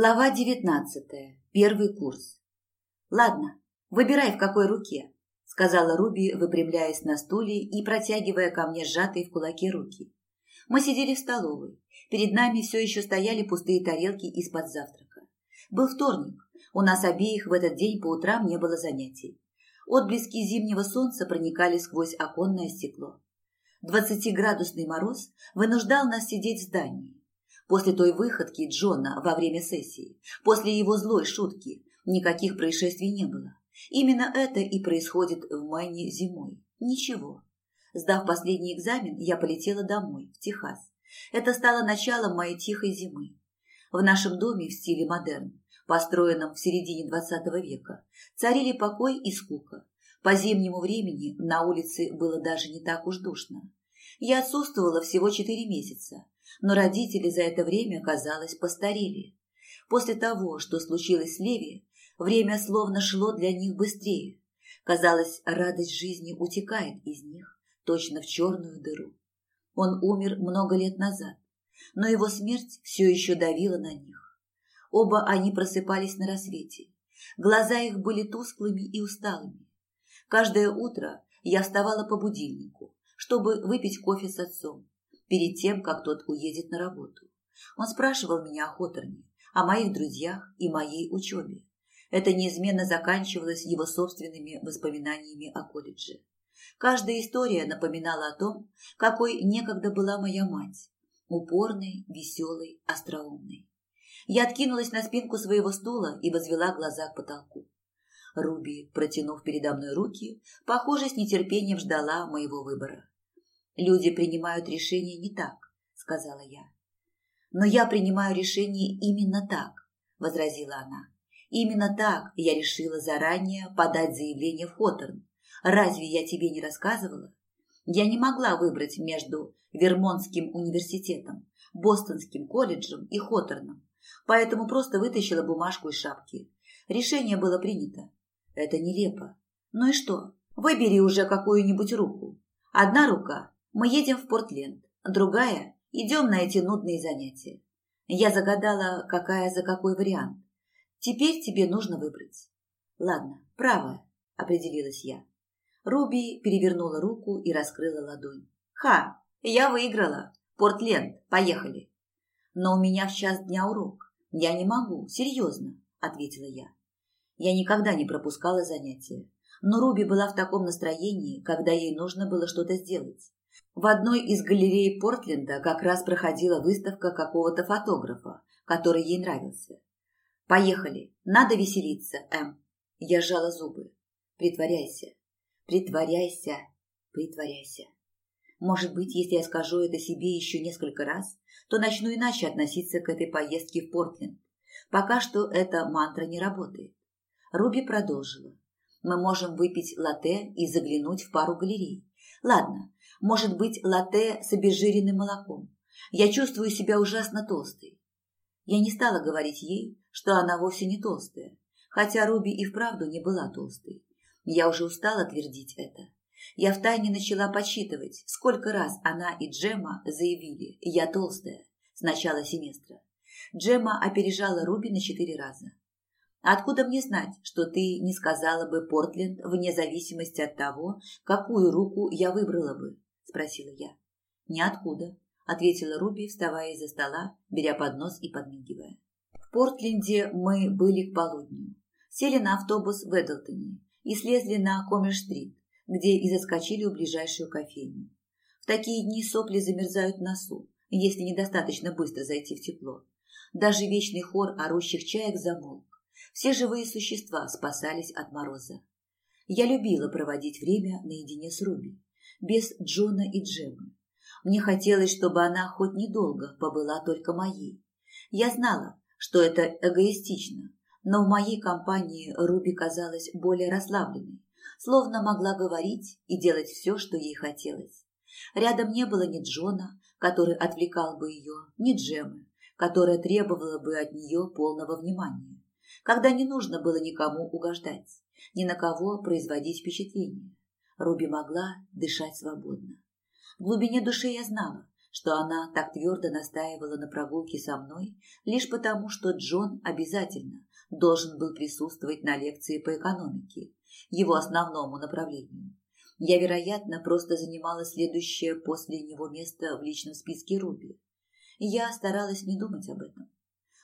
Глава девятнадцатая. Первый курс. «Ладно, выбирай, в какой руке», – сказала Руби, выпрямляясь на стуле и протягивая ко мне сжатые в кулаке руки. Мы сидели в столовой. Перед нами все еще стояли пустые тарелки из-под завтрака. Был вторник. У нас обеих в этот день по утрам не было занятий. Отблески зимнего солнца проникали сквозь оконное стекло. Двадцатиградусный мороз вынуждал нас сидеть в здании. После той выходки Джона во время сессии, после его злой шутки, никаких происшествий не было. Именно это и происходит в Майне зимой. Ничего. Сдав последний экзамен, я полетела домой, в Техас. Это стало началом моей тихой зимы. В нашем доме в стиле модерн, построенном в середине XX века, царили покой и скука. По зимнему времени на улице было даже не так уж душно. Я отсутствовала всего четыре месяца, но родители за это время, казалось, постарели. После того, что случилось с Леви, время словно шло для них быстрее. Казалось, радость жизни утекает из них, точно в черную дыру. Он умер много лет назад, но его смерть все еще давила на них. Оба они просыпались на рассвете. Глаза их были тусклыми и усталыми. Каждое утро я вставала по будильнику, чтобы выпить кофе с отцом перед тем, как тот уедет на работу. Он спрашивал меня о Хоторне, о моих друзьях и моей учебе. Это неизменно заканчивалось его собственными воспоминаниями о колледже. Каждая история напоминала о том, какой некогда была моя мать. Упорной, веселой, остроумной. Я откинулась на спинку своего стула и возвела глаза к потолку. Руби, протянув передо мной руки, похоже, с нетерпением ждала моего выбора. Люди принимают решения не так, сказала я. Но я принимаю решение именно так, возразила она. Именно так я решила заранее подать заявление в Хоторн. Разве я тебе не рассказывала? Я не могла выбрать между Вермонтским университетом, Бостонским колледжем и Хоторном, поэтому просто вытащила бумажку из шапки. Решение было принято. Это нелепо. Ну и что? Выбери уже какую-нибудь руку. Одна рука мы едем в Портленд, другая – идем на эти нудные занятия. Я загадала, какая за какой вариант. Теперь тебе нужно выбрать. Ладно, правая, определилась я. Руби перевернула руку и раскрыла ладонь. Ха, я выиграла. Портленд, поехали. Но у меня в час дня урок. Я не могу, серьезно, ответила я. Я никогда не пропускала занятия. Но Руби была в таком настроении, когда ей нужно было что-то сделать. В одной из галерей Портленда как раз проходила выставка какого-то фотографа, который ей нравился. «Поехали, надо веселиться, Эм». Я сжала зубы. «Притворяйся, притворяйся, притворяйся». Может быть, если я скажу это себе еще несколько раз, то начну иначе относиться к этой поездке в Портленд. Пока что эта мантра не работает. Руби продолжила. Мы можем выпить латте и заглянуть в пару галерей. Ладно, может быть, латте с обезжиренным молоком. Я чувствую себя ужасно толстой. Я не стала говорить ей, что она вовсе не толстая, хотя Руби и вправду не была толстой. Я уже устала твердить это. Я втайне начала подсчитывать, сколько раз она и Джема заявили «я толстая» с начала семестра. Джема опережала Руби на четыре раза. Откуда мне знать, что ты не сказала бы Портленд вне зависимости от того, какую руку я выбрала бы? Спросила я. Ниоткуда, ответила Руби, вставая из-за стола, беря поднос и подмигивая. В Портленде мы были к полудню. Сели на автобус в Эдлтоне и слезли на Коммерш-стрит, где и заскочили у ближайшую кофейню. В такие дни сопли замерзают в носу, если недостаточно быстро зайти в тепло. Даже вечный хор орущих чаек замолк. Все живые существа спасались от мороза. Я любила проводить время наедине с Руби без Джона и Джеммы. Мне хотелось, чтобы она хоть недолго побыла только моей. Я знала, что это эгоистично, но в моей компании Руби казалась более расслабленной, словно могла говорить и делать все, что ей хотелось. Рядом не было ни Джона, который отвлекал бы ее, ни Джеммы, которая требовала бы от нее полного внимания, когда не нужно было никому угождать, ни на кого производить впечатление. Руби могла дышать свободно. В глубине души я знала, что она так твердо настаивала на прогулке со мной лишь потому, что Джон обязательно должен был присутствовать на лекции по экономике, его основному направлению. Я, вероятно, просто занимала следующее после него место в личном списке Руби. Я старалась не думать об этом.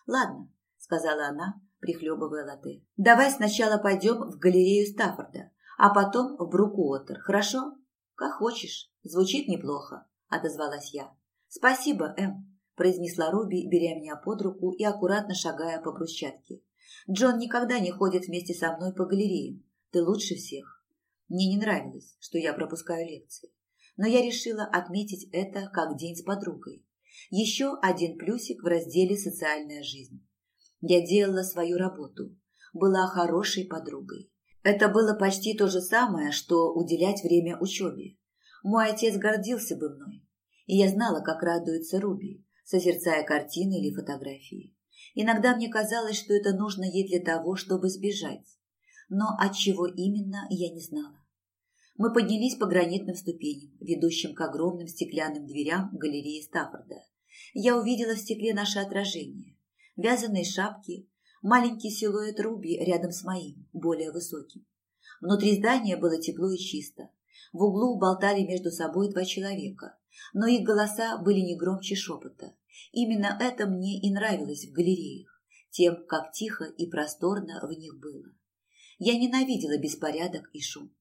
«Ладно», — сказала она, прихлебывая латте. «Давай сначала пойдем в галерею Стаффорда, а потом в Брукуотер, хорошо?» «Как хочешь. Звучит неплохо», — отозвалась я. «Спасибо, Эм», — произнесла Руби, беря меня под руку и аккуратно шагая по брусчатке. «Джон никогда не ходит вместе со мной по галереям. Ты лучше всех». Мне не нравилось, что я пропускаю лекции, но я решила отметить это как день с подругой. Еще один плюсик в разделе «Социальная жизнь». Я делала свою работу, была хорошей подругой. Это было почти то же самое, что уделять время учебе. Мой отец гордился бы мной, и я знала, как радуется Руби, созерцая картины или фотографии. Иногда мне казалось, что это нужно ей для того, чтобы сбежать. Но от чего именно, я не знала. Мы поднялись по гранитным ступеням, ведущим к огромным стеклянным дверям галереи Стаффорда. Я увидела в стекле наше отражение. Вязаные шапки, маленький силуэт Руби рядом с моим, более высоким. Внутри здания было тепло и чисто. В углу болтали между собой два человека, но их голоса были не громче шепота. Именно это мне и нравилось в галереях, тем, как тихо и просторно в них было. Я ненавидела беспорядок и шум.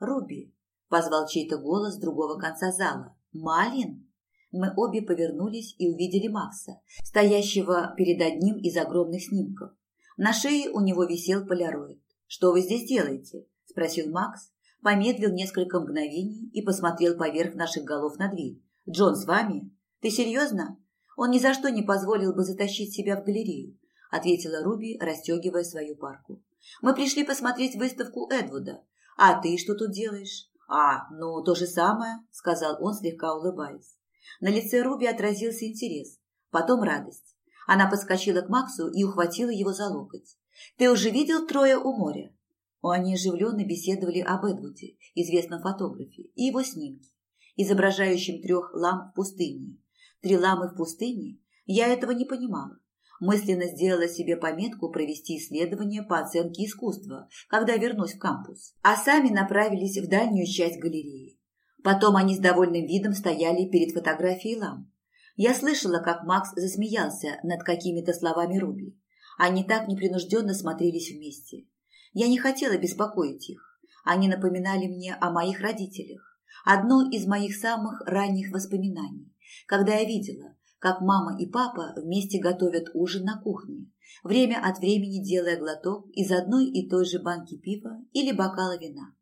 «Руби!» – позвал чей-то голос с другого конца зала. «Малин?» Мы обе повернулись и увидели Макса, стоящего перед одним из огромных снимков. На шее у него висел поляроид. «Что вы здесь делаете?» – спросил Макс, помедлил несколько мгновений и посмотрел поверх наших голов на дверь. «Джон с вами? Ты серьезно? Он ни за что не позволил бы затащить себя в галерею», – ответила Руби, расстегивая свою парку. «Мы пришли посмотреть выставку Эдвуда. А ты что тут делаешь?» «А, ну, то же самое», – сказал он, слегка улыбаясь. На лице Руби отразился интерес, потом радость. Она подскочила к Максу и ухватила его за локоть. «Ты уже видел трое у моря?» Они оживленно беседовали об Эдвуде, известном фотографе, и его снимке, изображающем трех лам в пустыне. Три ламы в пустыне? Я этого не понимала. Мысленно сделала себе пометку провести исследование по оценке искусства, когда вернусь в кампус. А сами направились в дальнюю часть галереи. Потом они с довольным видом стояли перед фотографией лам. Я слышала, как Макс засмеялся над какими-то словами Руби. Они так непринужденно смотрелись вместе. Я не хотела беспокоить их. Они напоминали мне о моих родителях. Одно из моих самых ранних воспоминаний, когда я видела, как мама и папа вместе готовят ужин на кухне, время от времени делая глоток из одной и той же банки пива или бокала вина.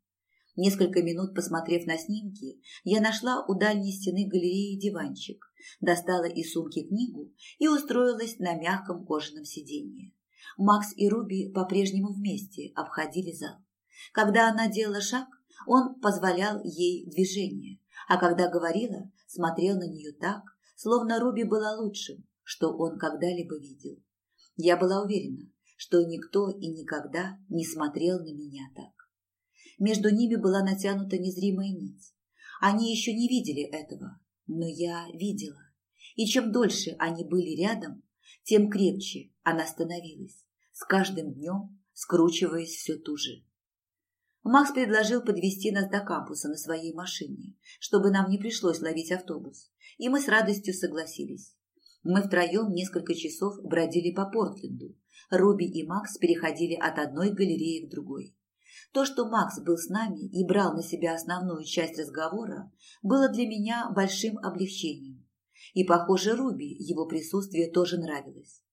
Несколько минут посмотрев на снимки, я нашла у дальней стены галереи диванчик, достала из сумки книгу и устроилась на мягком кожаном сиденье. Макс и Руби по-прежнему вместе обходили зал. Когда она делала шаг, он позволял ей движение, а когда говорила, смотрел на нее так, словно Руби была лучшим, что он когда-либо видел. Я была уверена, что никто и никогда не смотрел на меня так. Между ними была натянута незримая нить. Они еще не видели этого, но я видела. И чем дольше они были рядом, тем крепче она становилась, с каждым днем скручиваясь все туже. Макс предложил подвести нас до кампуса на своей машине, чтобы нам не пришлось ловить автобус, и мы с радостью согласились. Мы втроем несколько часов бродили по Портленду. Руби и Макс переходили от одной галереи к другой. То, что Макс был с нами и брал на себя основную часть разговора, было для меня большим облегчением. И, похоже, Руби его присутствие тоже нравилось.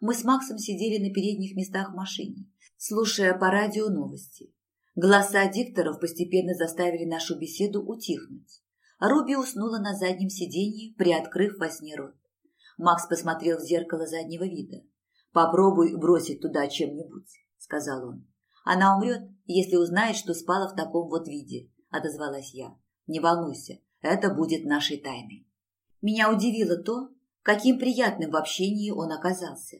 Мы с Максом сидели на передних местах в машине, слушая по радио новости. Голоса дикторов постепенно заставили нашу беседу утихнуть. Руби уснула на заднем сиденье, приоткрыв во сне рот. Макс посмотрел в зеркало заднего вида. «Попробуй бросить туда чем-нибудь», — сказал он. Она умрет, если узнает, что спала в таком вот виде, отозвалась я. Не волнуйся, это будет нашей тайной. Меня удивило то, каким приятным в общении он оказался.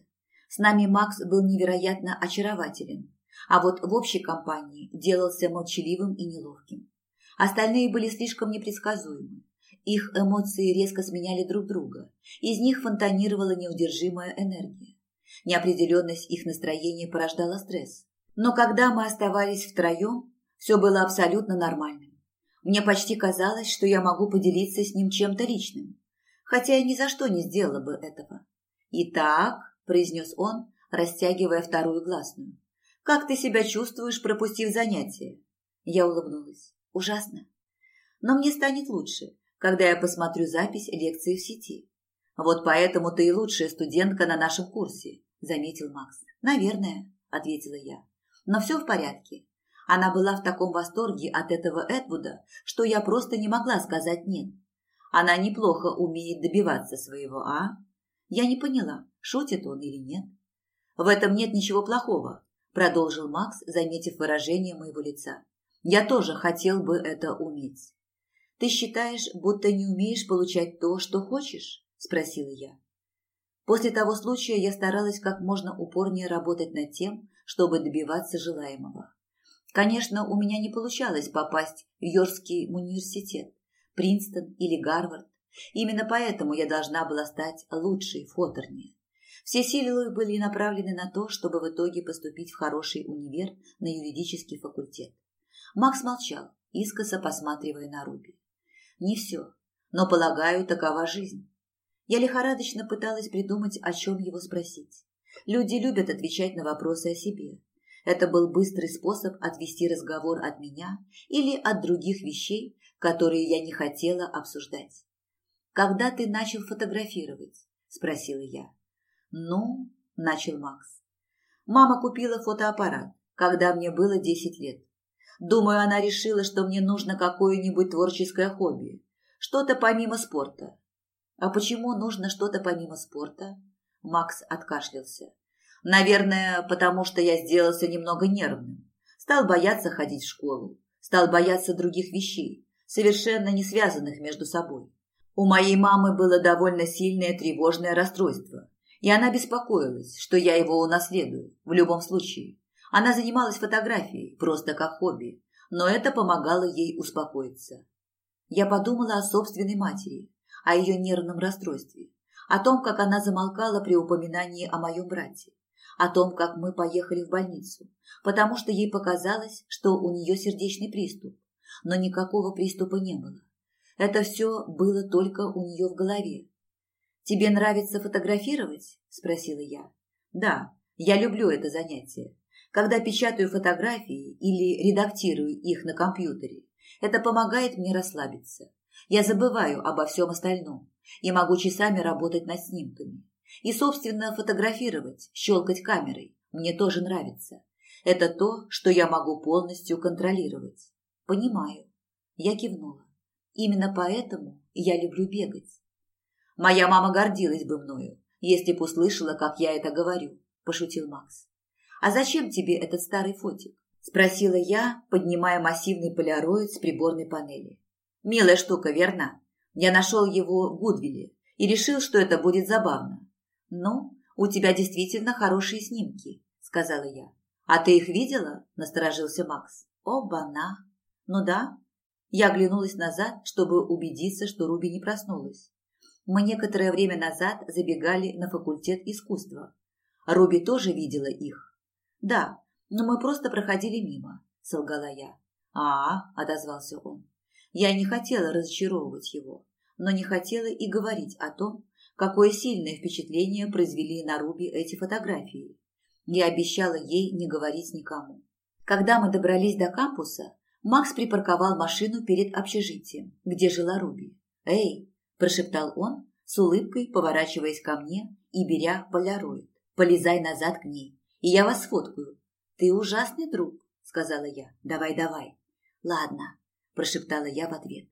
С нами Макс был невероятно очарователен, а вот в общей компании делался молчаливым и неловким. Остальные были слишком непредсказуемы, Их эмоции резко сменяли друг друга. Из них фонтанировала неудержимая энергия. Неопределенность их настроения порождала стресс. Но когда мы оставались втроем, все было абсолютно нормальным. Мне почти казалось, что я могу поделиться с ним чем-то личным, хотя я ни за что не сделала бы этого. «Итак», – произнес он, растягивая вторую гласную, – «как ты себя чувствуешь, пропустив занятие?» Я улыбнулась. «Ужасно. Но мне станет лучше, когда я посмотрю запись лекции в сети. Вот поэтому ты и лучшая студентка на нашем курсе, заметил Макс. Наверное, ответила я. Но все в порядке. Она была в таком восторге от этого Эдвуда, что я просто не могла сказать «нет». Она неплохо умеет добиваться своего, а? Я не поняла, шутит он или нет. В этом нет ничего плохого, продолжил Макс, заметив выражение моего лица. Я тоже хотел бы это уметь. Ты считаешь, будто не умеешь получать то, что хочешь? спросила я. После того случая я старалась как можно упорнее работать над тем, чтобы добиваться желаемого. Конечно, у меня не получалось попасть в Йоркский университет, Принстон или Гарвард. Именно поэтому я должна была стать лучшей в. Все силы были направлены на то, чтобы в итоге поступить в хороший универ на юридический факультет. Макс молчал, искоса посматривая на Руби. Не все, но, полагаю, такова жизнь. Я лихорадочно пыталась придумать, о чем его спросить. Люди любят отвечать на вопросы о себе. Это был быстрый способ отвести разговор от меня или от других вещей, которые я не хотела обсуждать. «Когда ты начал фотографировать?» – спросила я. «Ну», – начал Макс. «Мама купила фотоаппарат, когда мне было десять лет. Думаю, она решила, что мне нужно какое-нибудь творческое хобби, что-то помимо спорта. А почему нужно что-то помимо спорта? Макс откашлялся. Наверное, потому что я сделался немного нервным. Стал бояться ходить в школу, стал бояться других вещей, совершенно не связанных между собой. У моей мамы было довольно сильное тревожное расстройство, и она беспокоилась, что я его унаследую в любом случае. Она занималась фотографией, просто как хобби, но это помогало ей успокоиться. Я подумала о собственной матери, о ее нервном расстройстве, о том, как она замолкала при упоминании о моем брате, о том, как мы поехали в больницу, потому что ей показалось, что у нее сердечный приступ, но никакого приступа не было. Это все было только у нее в голове. «Тебе нравится фотографировать?» – спросила я. «Да, я люблю это занятие. Когда печатаю фотографии или редактирую их на компьютере, это помогает мне расслабиться. Я забываю обо всем остальном и могу часами работать над снимками. И, собственно, фотографировать, щелкать камерой мне тоже нравится. Это то, что я могу полностью контролировать. Понимаю. Я кивнула. Именно поэтому я люблю бегать. Моя мама гордилась бы мною, если б услышала, как я это говорю, пошутил Макс. «А зачем тебе этот старый фотик?» – спросила я, поднимая массивный поляроид с приборной панели. «Милая штука, верно? Я нашел его в Гудвилле и решил, что это будет забавно». «Ну, у тебя действительно хорошие снимки», – сказала я. «А ты их видела?» – насторожился Макс. «Оба-на!» «Ну да». Я оглянулась назад, чтобы убедиться, что Руби не проснулась. Мы некоторое время назад забегали на факультет искусства. Руби тоже видела их. «Да, но мы просто проходили мимо», – солгала я. «А, – отозвался он. Я не хотела разочаровывать его, но не хотела и говорить о том, какое сильное впечатление произвели на Руби эти фотографии. Я обещала ей не говорить никому. Когда мы добрались до кампуса, Макс припарковал машину перед общежитием, где жила Руби. «Эй!» – прошептал он, с улыбкой поворачиваясь ко мне и беря поляроид. «Полезай назад к ней и я вас сфоткаю. Ты ужасный друг, сказала я. Давай, давай. Ладно, прошептала я в ответ.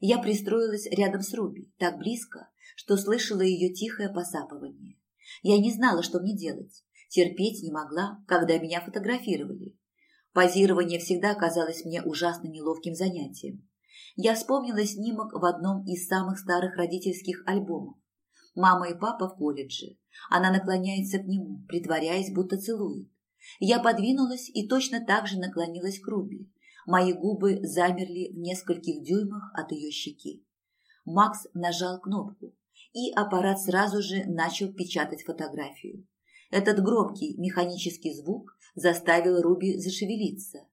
Я пристроилась рядом с Руби, так близко, что слышала ее тихое посапывание. Я не знала, что мне делать. Терпеть не могла, когда меня фотографировали. Позирование всегда казалось мне ужасно неловким занятием. Я вспомнила снимок в одном из самых старых родительских альбомов. Мама и папа в колледже. Она наклоняется к нему, притворяясь, будто целует. Я подвинулась и точно так же наклонилась к Руби. Мои губы замерли в нескольких дюймах от ее щеки. Макс нажал кнопку, и аппарат сразу же начал печатать фотографию. Этот громкий механический звук заставил Руби зашевелиться.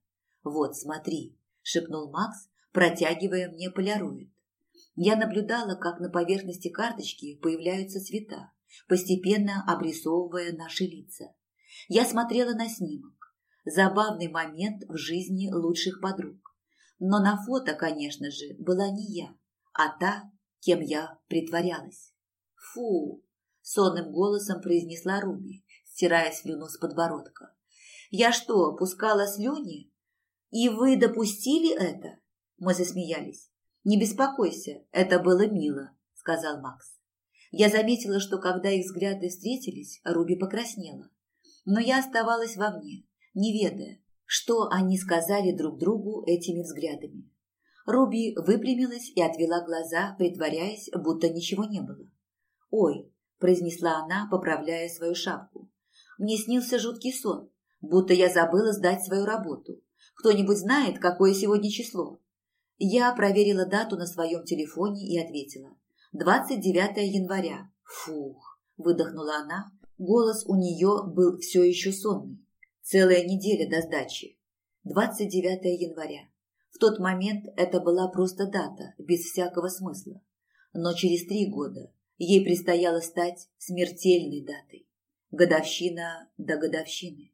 «Вот, смотри», – шепнул Макс, протягивая мне поляроид. Я наблюдала, как на поверхности карточки появляются цвета, постепенно обрисовывая наши лица. Я смотрела на снимок. Забавный момент в жизни лучших подруг. Но на фото, конечно же, была не я, а та, кем я притворялась. «Фу!» – сонным голосом произнесла Руби, стирая слюну с подбородка. «Я что, пускала слюни? И вы допустили это?» Мы засмеялись. «Не беспокойся, это было мило», – сказал Макс. Я заметила, что когда их взгляды встретились, Руби покраснела. Но я оставалась вовне, не ведая, что они сказали друг другу этими взглядами. Руби выпрямилась и отвела глаза, притворяясь, будто ничего не было. «Ой», – произнесла она, поправляя свою шапку, – «мне снился жуткий сон, будто я забыла сдать свою работу. Кто-нибудь знает, какое сегодня число?» Я проверила дату на своем телефоне и ответила. «29 января». «Фух», – выдохнула она. Голос у нее был все еще сонный. Целая неделя до сдачи. 29 января. В тот момент это была просто дата, без всякого смысла. Но через три года ей предстояло стать смертельной датой. Годовщина до годовщины.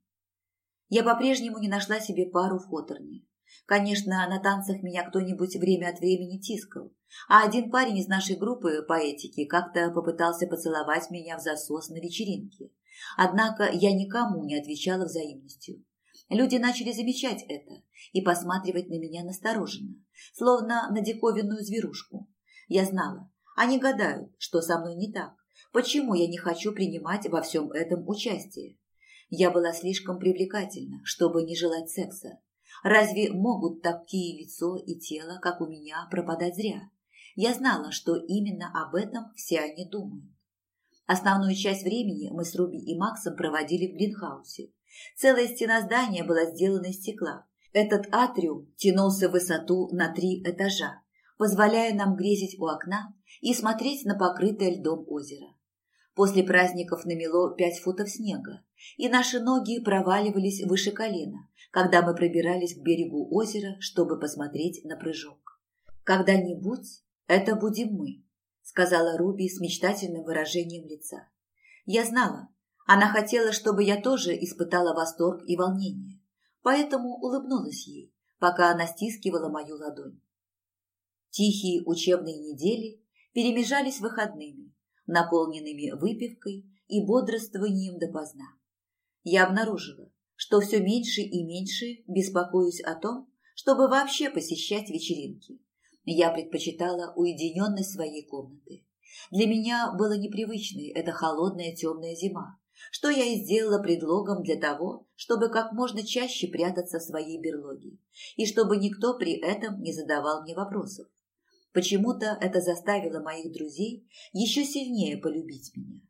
Я по-прежнему не нашла себе пару в Хоторне. Конечно, на танцах меня кто-нибудь время от времени тискал, а один парень из нашей группы по этике как-то попытался поцеловать меня в засос на вечеринке. Однако я никому не отвечала взаимностью. Люди начали замечать это и посматривать на меня настороженно, словно на диковинную зверушку. Я знала, они гадают, что со мной не так, почему я не хочу принимать во всем этом участие. Я была слишком привлекательна, чтобы не желать секса. Разве могут такие лицо и тело, как у меня, пропадать зря? Я знала, что именно об этом все они думают. Основную часть времени мы с Руби и Максом проводили в Гринхаусе. Целая стена здания была сделана из стекла. Этот атриум тянулся в высоту на три этажа, позволяя нам грезить у окна и смотреть на покрытое льдом озеро. После праздников намело пять футов снега, и наши ноги проваливались выше колена, когда мы пробирались к берегу озера, чтобы посмотреть на прыжок. «Когда-нибудь это будем мы», — сказала Руби с мечтательным выражением лица. Я знала, она хотела, чтобы я тоже испытала восторг и волнение, поэтому улыбнулась ей, пока она стискивала мою ладонь. Тихие учебные недели перемежались выходными, наполненными выпивкой и бодрствованием допоздна. Я обнаружила, что все меньше и меньше беспокоюсь о том, чтобы вообще посещать вечеринки. Я предпочитала уединенность своей комнаты. Для меня было непривычной эта холодная темная зима, что я и сделала предлогом для того, чтобы как можно чаще прятаться в своей берлоге, и чтобы никто при этом не задавал мне вопросов. Почему-то это заставило моих друзей еще сильнее полюбить меня.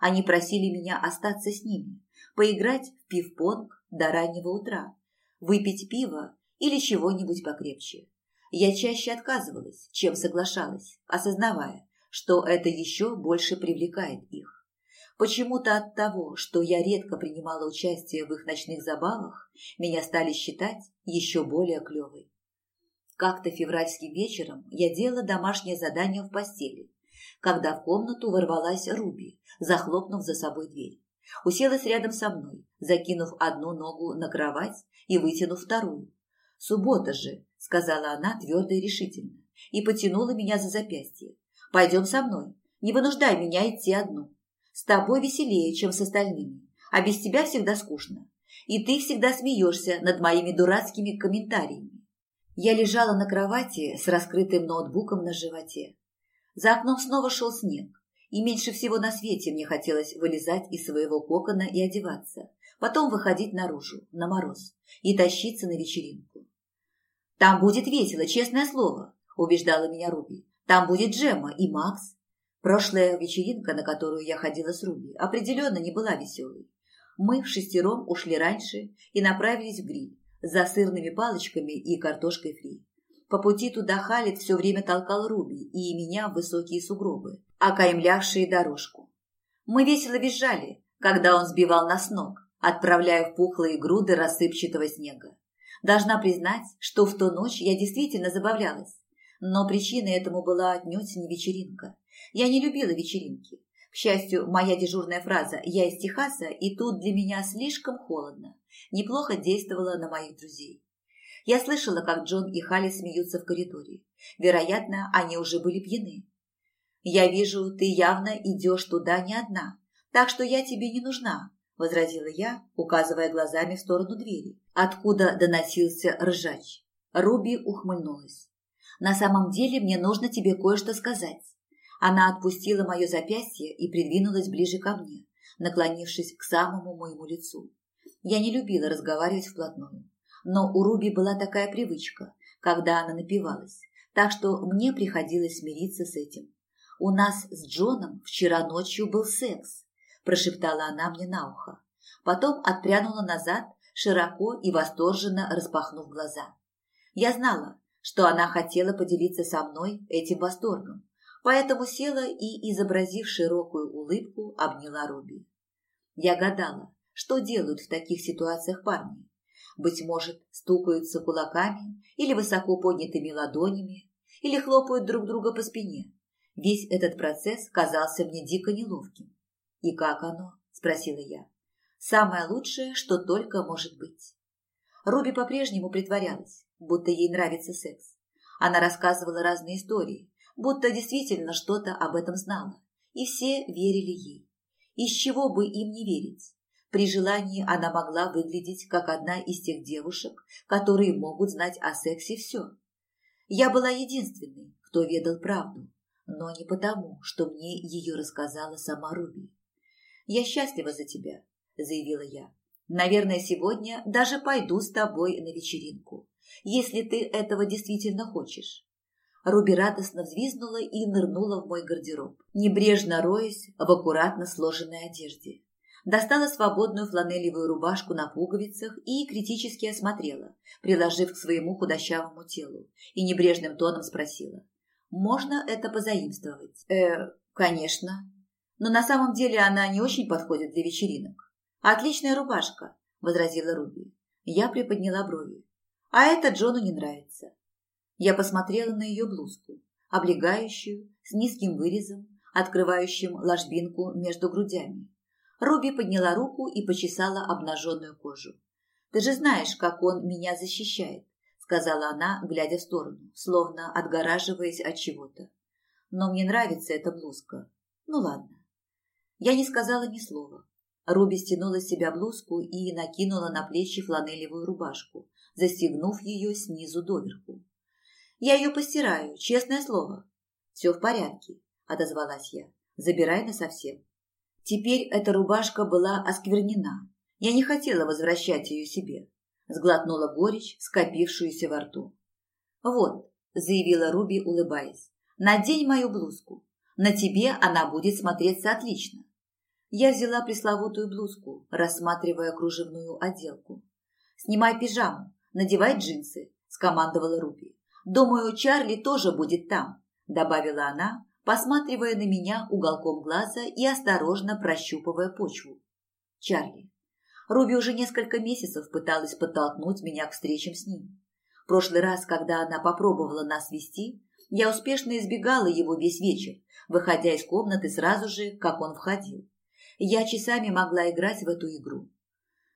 Они просили меня остаться с ними, поиграть в пив-понг до раннего утра, выпить пиво или чего-нибудь покрепче. Я чаще отказывалась, чем соглашалась, осознавая, что это еще больше привлекает их. Почему-то от того, что я редко принимала участие в их ночных забавах, меня стали считать еще более клевой. Как-то февральским вечером я делала домашнее задание в постели, когда в комнату ворвалась Руби, захлопнув за собой дверь. Уселась рядом со мной, закинув одну ногу на кровать и вытянув вторую. «Суббота же», — сказала она твердо и решительно, и потянула меня за запястье. «Пойдем со мной. Не вынуждай меня идти одну. С тобой веселее, чем с остальными, а без тебя всегда скучно. И ты всегда смеешься над моими дурацкими комментариями». Я лежала на кровати с раскрытым ноутбуком на животе. За окном снова шел снег, и меньше всего на свете мне хотелось вылезать из своего кокона и одеваться, потом выходить наружу, на мороз, и тащиться на вечеринку. «Там будет весело, честное слово», – убеждала меня Руби. «Там будет Джемма и Макс». Прошлая вечеринка, на которую я ходила с Руби, определенно не была веселой. Мы в шестером ушли раньше и направились в гриль за сырными палочками и картошкой фри. По пути туда Халид все время толкал Руби и меня в высокие сугробы, окаймлявшие дорожку. Мы весело визжали, когда он сбивал нас ног, отправляя в пухлые груды рассыпчатого снега. Должна признать, что в ту ночь я действительно забавлялась. Но причиной этому была отнюдь не вечеринка. Я не любила вечеринки. К счастью, моя дежурная фраза «я из Техаса, и тут для меня слишком холодно» неплохо действовала на моих друзей. Я слышала, как Джон и Халли смеются в коридоре. Вероятно, они уже были пьяны. «Я вижу, ты явно идешь туда не одна, так что я тебе не нужна», – возразила я, указывая глазами в сторону двери, откуда доносился ржач. Руби ухмыльнулась. «На самом деле мне нужно тебе кое-что сказать». Она отпустила мое запястье и придвинулась ближе ко мне, наклонившись к самому моему лицу. Я не любила разговаривать вплотную, но у Руби была такая привычка, когда она напивалась, так что мне приходилось смириться с этим. «У нас с Джоном вчера ночью был секс», – прошептала она мне на ухо. Потом отпрянула назад, широко и восторженно распахнув глаза. Я знала, что она хотела поделиться со мной этим восторгом, поэтому села и, изобразив широкую улыбку, обняла Руби. Я гадала, что делают в таких ситуациях парни. Быть может, стукаются кулаками или высоко поднятыми ладонями, или хлопают друг друга по спине. Весь этот процесс казался мне дико неловким. «И как оно?» – спросила я. «Самое лучшее, что только может быть». Руби по-прежнему притворялась, будто ей нравится секс. Она рассказывала разные истории, будто действительно что-то об этом знала, и все верили ей. Из чего бы им не верить? При желании она могла выглядеть как одна из тех девушек, которые могут знать о сексе все. Я была единственной, кто ведал правду, но не потому, что мне ее рассказала сама Руби. «Я счастлива за тебя», – заявила я. «Наверное, сегодня даже пойду с тобой на вечеринку, если ты этого действительно хочешь. Руби радостно взвизгнула и нырнула в мой гардероб, небрежно роясь в аккуратно сложенной одежде. Достала свободную фланелевую рубашку на пуговицах и критически осмотрела, приложив к своему худощавому телу, и небрежным тоном спросила. «Можно это позаимствовать?» «Э, конечно. Но на самом деле она не очень подходит для вечеринок». «Отличная рубашка», – возразила Руби. Я приподняла брови. «А это Джону не нравится. Я посмотрела на ее блузку, облегающую, с низким вырезом, открывающим ложбинку между грудями. Руби подняла руку и почесала обнаженную кожу. «Ты же знаешь, как он меня защищает», — сказала она, глядя в сторону, словно отгораживаясь от чего-то. «Но мне нравится эта блузка. Ну ладно». Я не сказала ни слова. Руби стянула с себя блузку и накинула на плечи фланелевую рубашку, застегнув ее снизу доверху. Я ее постираю, честное слово. Все в порядке, отозвалась я. Забирай на совсем. Теперь эта рубашка была осквернена. Я не хотела возвращать ее себе. Сглотнула горечь, скопившуюся во рту. Вот, заявила Руби, улыбаясь. Надень мою блузку. На тебе она будет смотреться отлично. Я взяла пресловутую блузку, рассматривая кружевную отделку. «Снимай пижаму, надевай джинсы», – скомандовала Руби. Думаю, Чарли тоже будет там», – добавила она, посматривая на меня уголком глаза и осторожно прощупывая почву. Чарли. Руби уже несколько месяцев пыталась подтолкнуть меня к встречам с ним. В прошлый раз, когда она попробовала нас вести, я успешно избегала его весь вечер, выходя из комнаты сразу же, как он входил. Я часами могла играть в эту игру.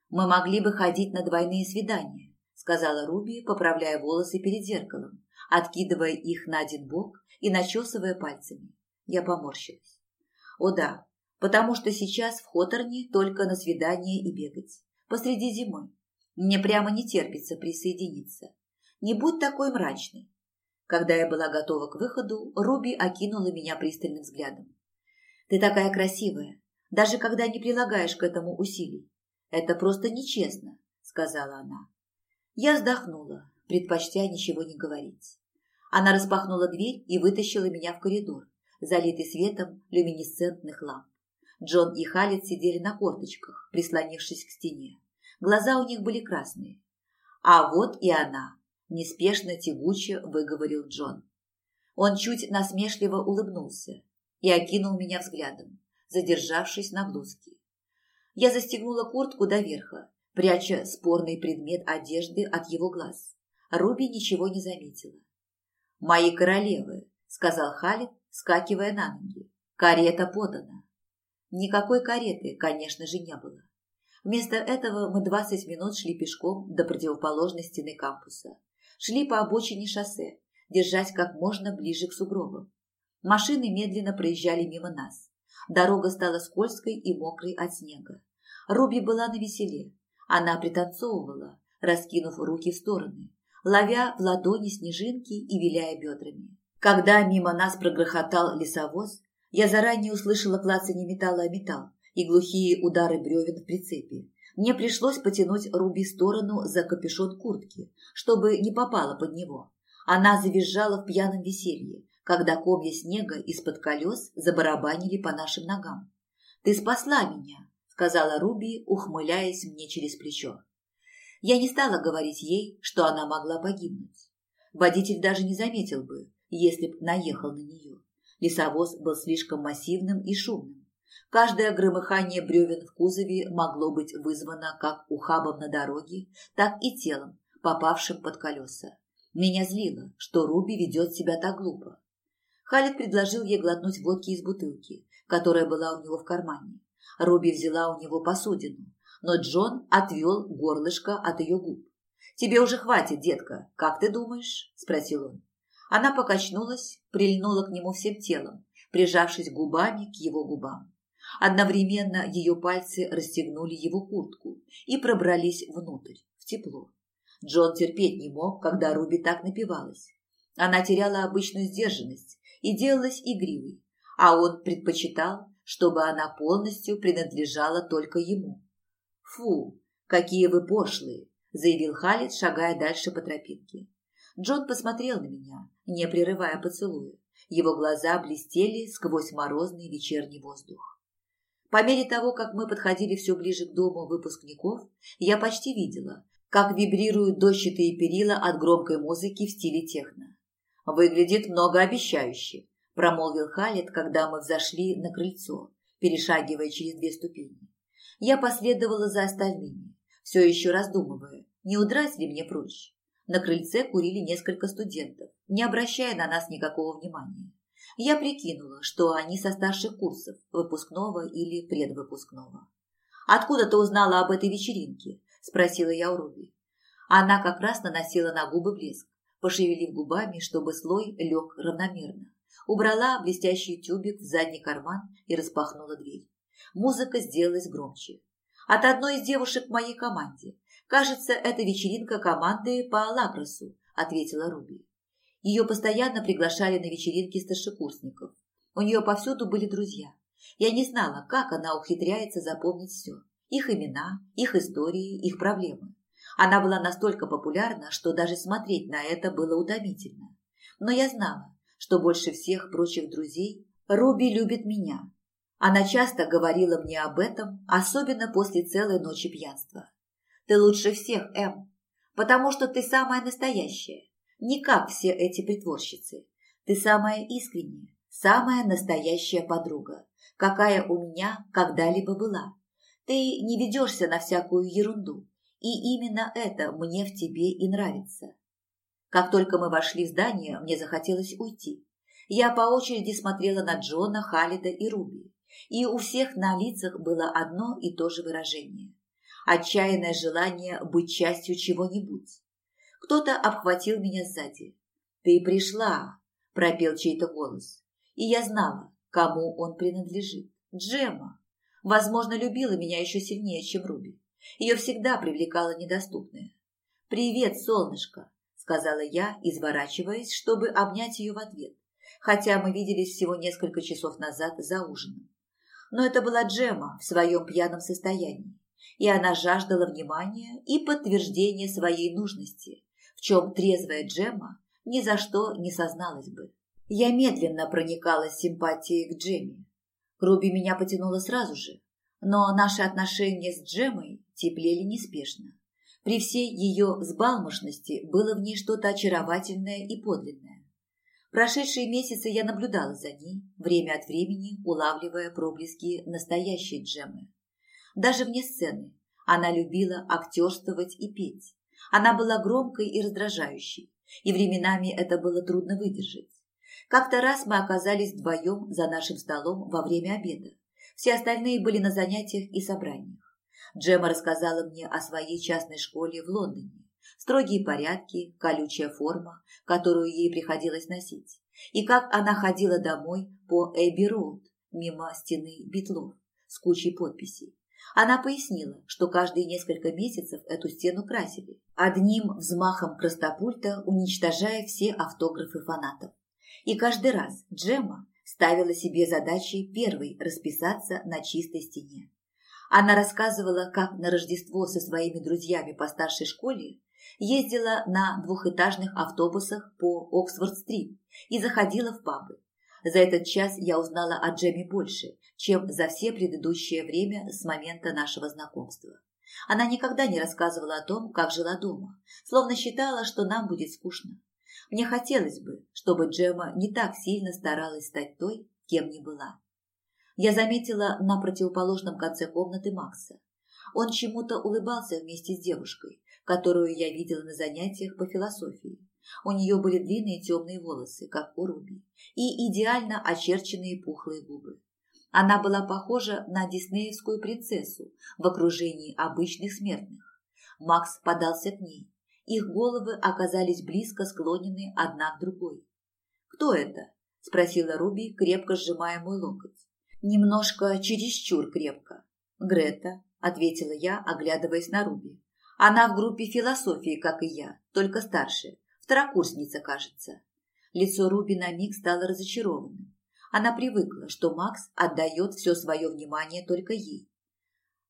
Мы могли бы ходить на двойные свидания, сказала Руби, поправляя волосы перед зеркалом, откидывая их на один бок и начесывая пальцами. Я поморщилась. О да, потому что сейчас в Хоторне только на свидание и бегать. Посреди зимы. Мне прямо не терпится присоединиться. Не будь такой мрачной. Когда я была готова к выходу, Руби окинула меня пристальным взглядом. «Ты такая красивая, даже когда не прилагаешь к этому усилий. Это просто нечестно», — сказала она. Я вздохнула, предпочтя ничего не говорить. Она распахнула дверь и вытащила меня в коридор, залитый светом люминесцентных ламп. Джон и Халит сидели на корточках, прислонившись к стене. Глаза у них были красные. «А вот и она!» – неспешно тягуче выговорил Джон. Он чуть насмешливо улыбнулся и окинул меня взглядом, задержавшись на блузке. Я застегнула куртку до верха, пряча спорный предмет одежды от его глаз. Руби ничего не заметила. «Мои королевы», – сказал Халид, скакивая на ноги. «Карета подана». Никакой кареты, конечно же, не было. Вместо этого мы 20 минут шли пешком до противоположной стены кампуса. Шли по обочине шоссе, держась как можно ближе к сугробам. Машины медленно проезжали мимо нас. Дорога стала скользкой и мокрой от снега. Руби была на веселе. Она пританцовывала, раскинув руки в стороны, ловя в ладони снежинки и виляя бедрами. Когда мимо нас прогрохотал лесовоз, я заранее услышала клацанье металла о металл и глухие удары бревен в прицепе. Мне пришлось потянуть Руби в сторону за капюшон куртки, чтобы не попала под него. Она завизжала в пьяном веселье, когда комья снега из-под колес забарабанили по нашим ногам. «Ты спасла меня!» сказала Руби, ухмыляясь мне через плечо. Я не стала говорить ей, что она могла погибнуть. Водитель даже не заметил бы, если б наехал на нее. Лесовоз был слишком массивным и шумным. Каждое громыхание бревен в кузове могло быть вызвано как ухабом на дороге, так и телом, попавшим под колеса. Меня злило, что Руби ведет себя так глупо. Халид предложил ей глотнуть водки из бутылки, которая была у него в кармане. Руби взяла у него посудину, но Джон отвел горлышко от ее губ. «Тебе уже хватит, детка, как ты думаешь?» – спросил он. Она покачнулась, прильнула к нему всем телом, прижавшись губами к его губам. Одновременно ее пальцы расстегнули его куртку и пробрались внутрь, в тепло. Джон терпеть не мог, когда Руби так напивалась. Она теряла обычную сдержанность и делалась игривой, а он предпочитал, чтобы она полностью принадлежала только ему. «Фу, какие вы пошлые!» – заявил Халид, шагая дальше по тропинке. Джон посмотрел на меня, не прерывая поцелуя. Его глаза блестели сквозь морозный вечерний воздух. По мере того, как мы подходили все ближе к дому выпускников, я почти видела, как вибрируют дощатые перила от громкой музыки в стиле техно. Выглядит многообещающе, промолвил Халет, когда мы взошли на крыльцо, перешагивая через две ступени. Я последовала за остальными, все еще раздумывая, не удрать ли мне прочь. На крыльце курили несколько студентов, не обращая на нас никакого внимания. Я прикинула, что они со старших курсов, выпускного или предвыпускного. «Откуда ты узнала об этой вечеринке?» – спросила я у Руби. Она как раз наносила на губы блеск, пошевелив губами, чтобы слой лег равномерно убрала блестящий тюбик в задний карман и распахнула дверь. Музыка сделалась громче. От одной из девушек в моей команде. Кажется, это вечеринка команды по лакросу, ответила Руби. Ее постоянно приглашали на вечеринки старшекурсников. У нее повсюду были друзья. Я не знала, как она ухитряется запомнить все. Их имена, их истории, их проблемы. Она была настолько популярна, что даже смотреть на это было утомительно. Но я знала, что больше всех прочих друзей Руби любит меня. Она часто говорила мне об этом, особенно после целой ночи пьянства. Ты лучше всех, Эм, потому что ты самая настоящая, не как все эти притворщицы. Ты самая искренняя, самая настоящая подруга, какая у меня когда-либо была. Ты не ведешься на всякую ерунду, и именно это мне в тебе и нравится. Как только мы вошли в здание, мне захотелось уйти. Я по очереди смотрела на Джона, Халида и Руби, и у всех на лицах было одно и то же выражение. Отчаянное желание быть частью чего-нибудь. Кто-то обхватил меня сзади. «Ты пришла!» – пропел чей-то голос. И я знала, кому он принадлежит. Джема. Возможно, любила меня еще сильнее, чем Руби. Ее всегда привлекало недоступное. «Привет, солнышко!» сказала я, изворачиваясь, чтобы обнять ее в ответ, хотя мы виделись всего несколько часов назад за ужином. Но это была Джема в своем пьяном состоянии, и она жаждала внимания и подтверждения своей нужности, в чем трезвая Джема ни за что не созналась бы. Я медленно проникалась симпатией к Джеме. Руби меня потянула сразу же, но наши отношения с Джемой теплели неспешно. При всей ее взбалмошности было в ней что-то очаровательное и подлинное. Прошедшие месяцы я наблюдала за ней, время от времени улавливая проблески настоящей Джемы. Даже вне сцены она любила актерствовать и петь. Она была громкой и раздражающей, и временами это было трудно выдержать. Как-то раз мы оказались вдвоем за нашим столом во время обеда. Все остальные были на занятиях и собраниях. Джема рассказала мне о своей частной школе в Лондоне. Строгие порядки, колючая форма, которую ей приходилось носить. И как она ходила домой по Эбби-Роуд, мимо стены битлов, с кучей подписей. Она пояснила, что каждые несколько месяцев эту стену красили, одним взмахом простопульта уничтожая все автографы фанатов. И каждый раз Джема ставила себе задачей первой расписаться на чистой стене. Она рассказывала, как на Рождество со своими друзьями по старшей школе ездила на двухэтажных автобусах по Оксфорд-стрит и заходила в пабы. За этот час я узнала о Джемми больше, чем за все предыдущее время с момента нашего знакомства. Она никогда не рассказывала о том, как жила дома, словно считала, что нам будет скучно. Мне хотелось бы, чтобы Джема не так сильно старалась стать той, кем не была. Я заметила на противоположном конце комнаты Макса. Он чему-то улыбался вместе с девушкой, которую я видела на занятиях по философии. У нее были длинные темные волосы, как у Руби, и идеально очерченные пухлые губы. Она была похожа на диснеевскую принцессу в окружении обычных смертных. Макс подался к ней, их головы оказались близко склонены одна к другой. «Кто это?» – спросила Руби, крепко сжимая мой локоть. «Немножко чересчур крепко». «Грета», – ответила я, оглядываясь на Руби. «Она в группе философии, как и я, только старше. Второкурсница, кажется». Лицо Руби на миг стало разочарованным. Она привыкла, что Макс отдает все свое внимание только ей.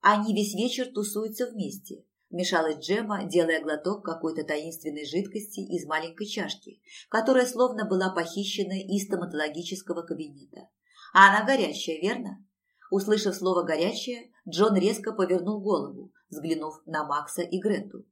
Они весь вечер тусуются вместе, Вмешалась Джема, делая глоток какой-то таинственной жидкости из маленькой чашки, которая словно была похищена из стоматологического кабинета. «А она горячая, верно?» Услышав слово «горячая», Джон резко повернул голову, взглянув на Макса и Грету.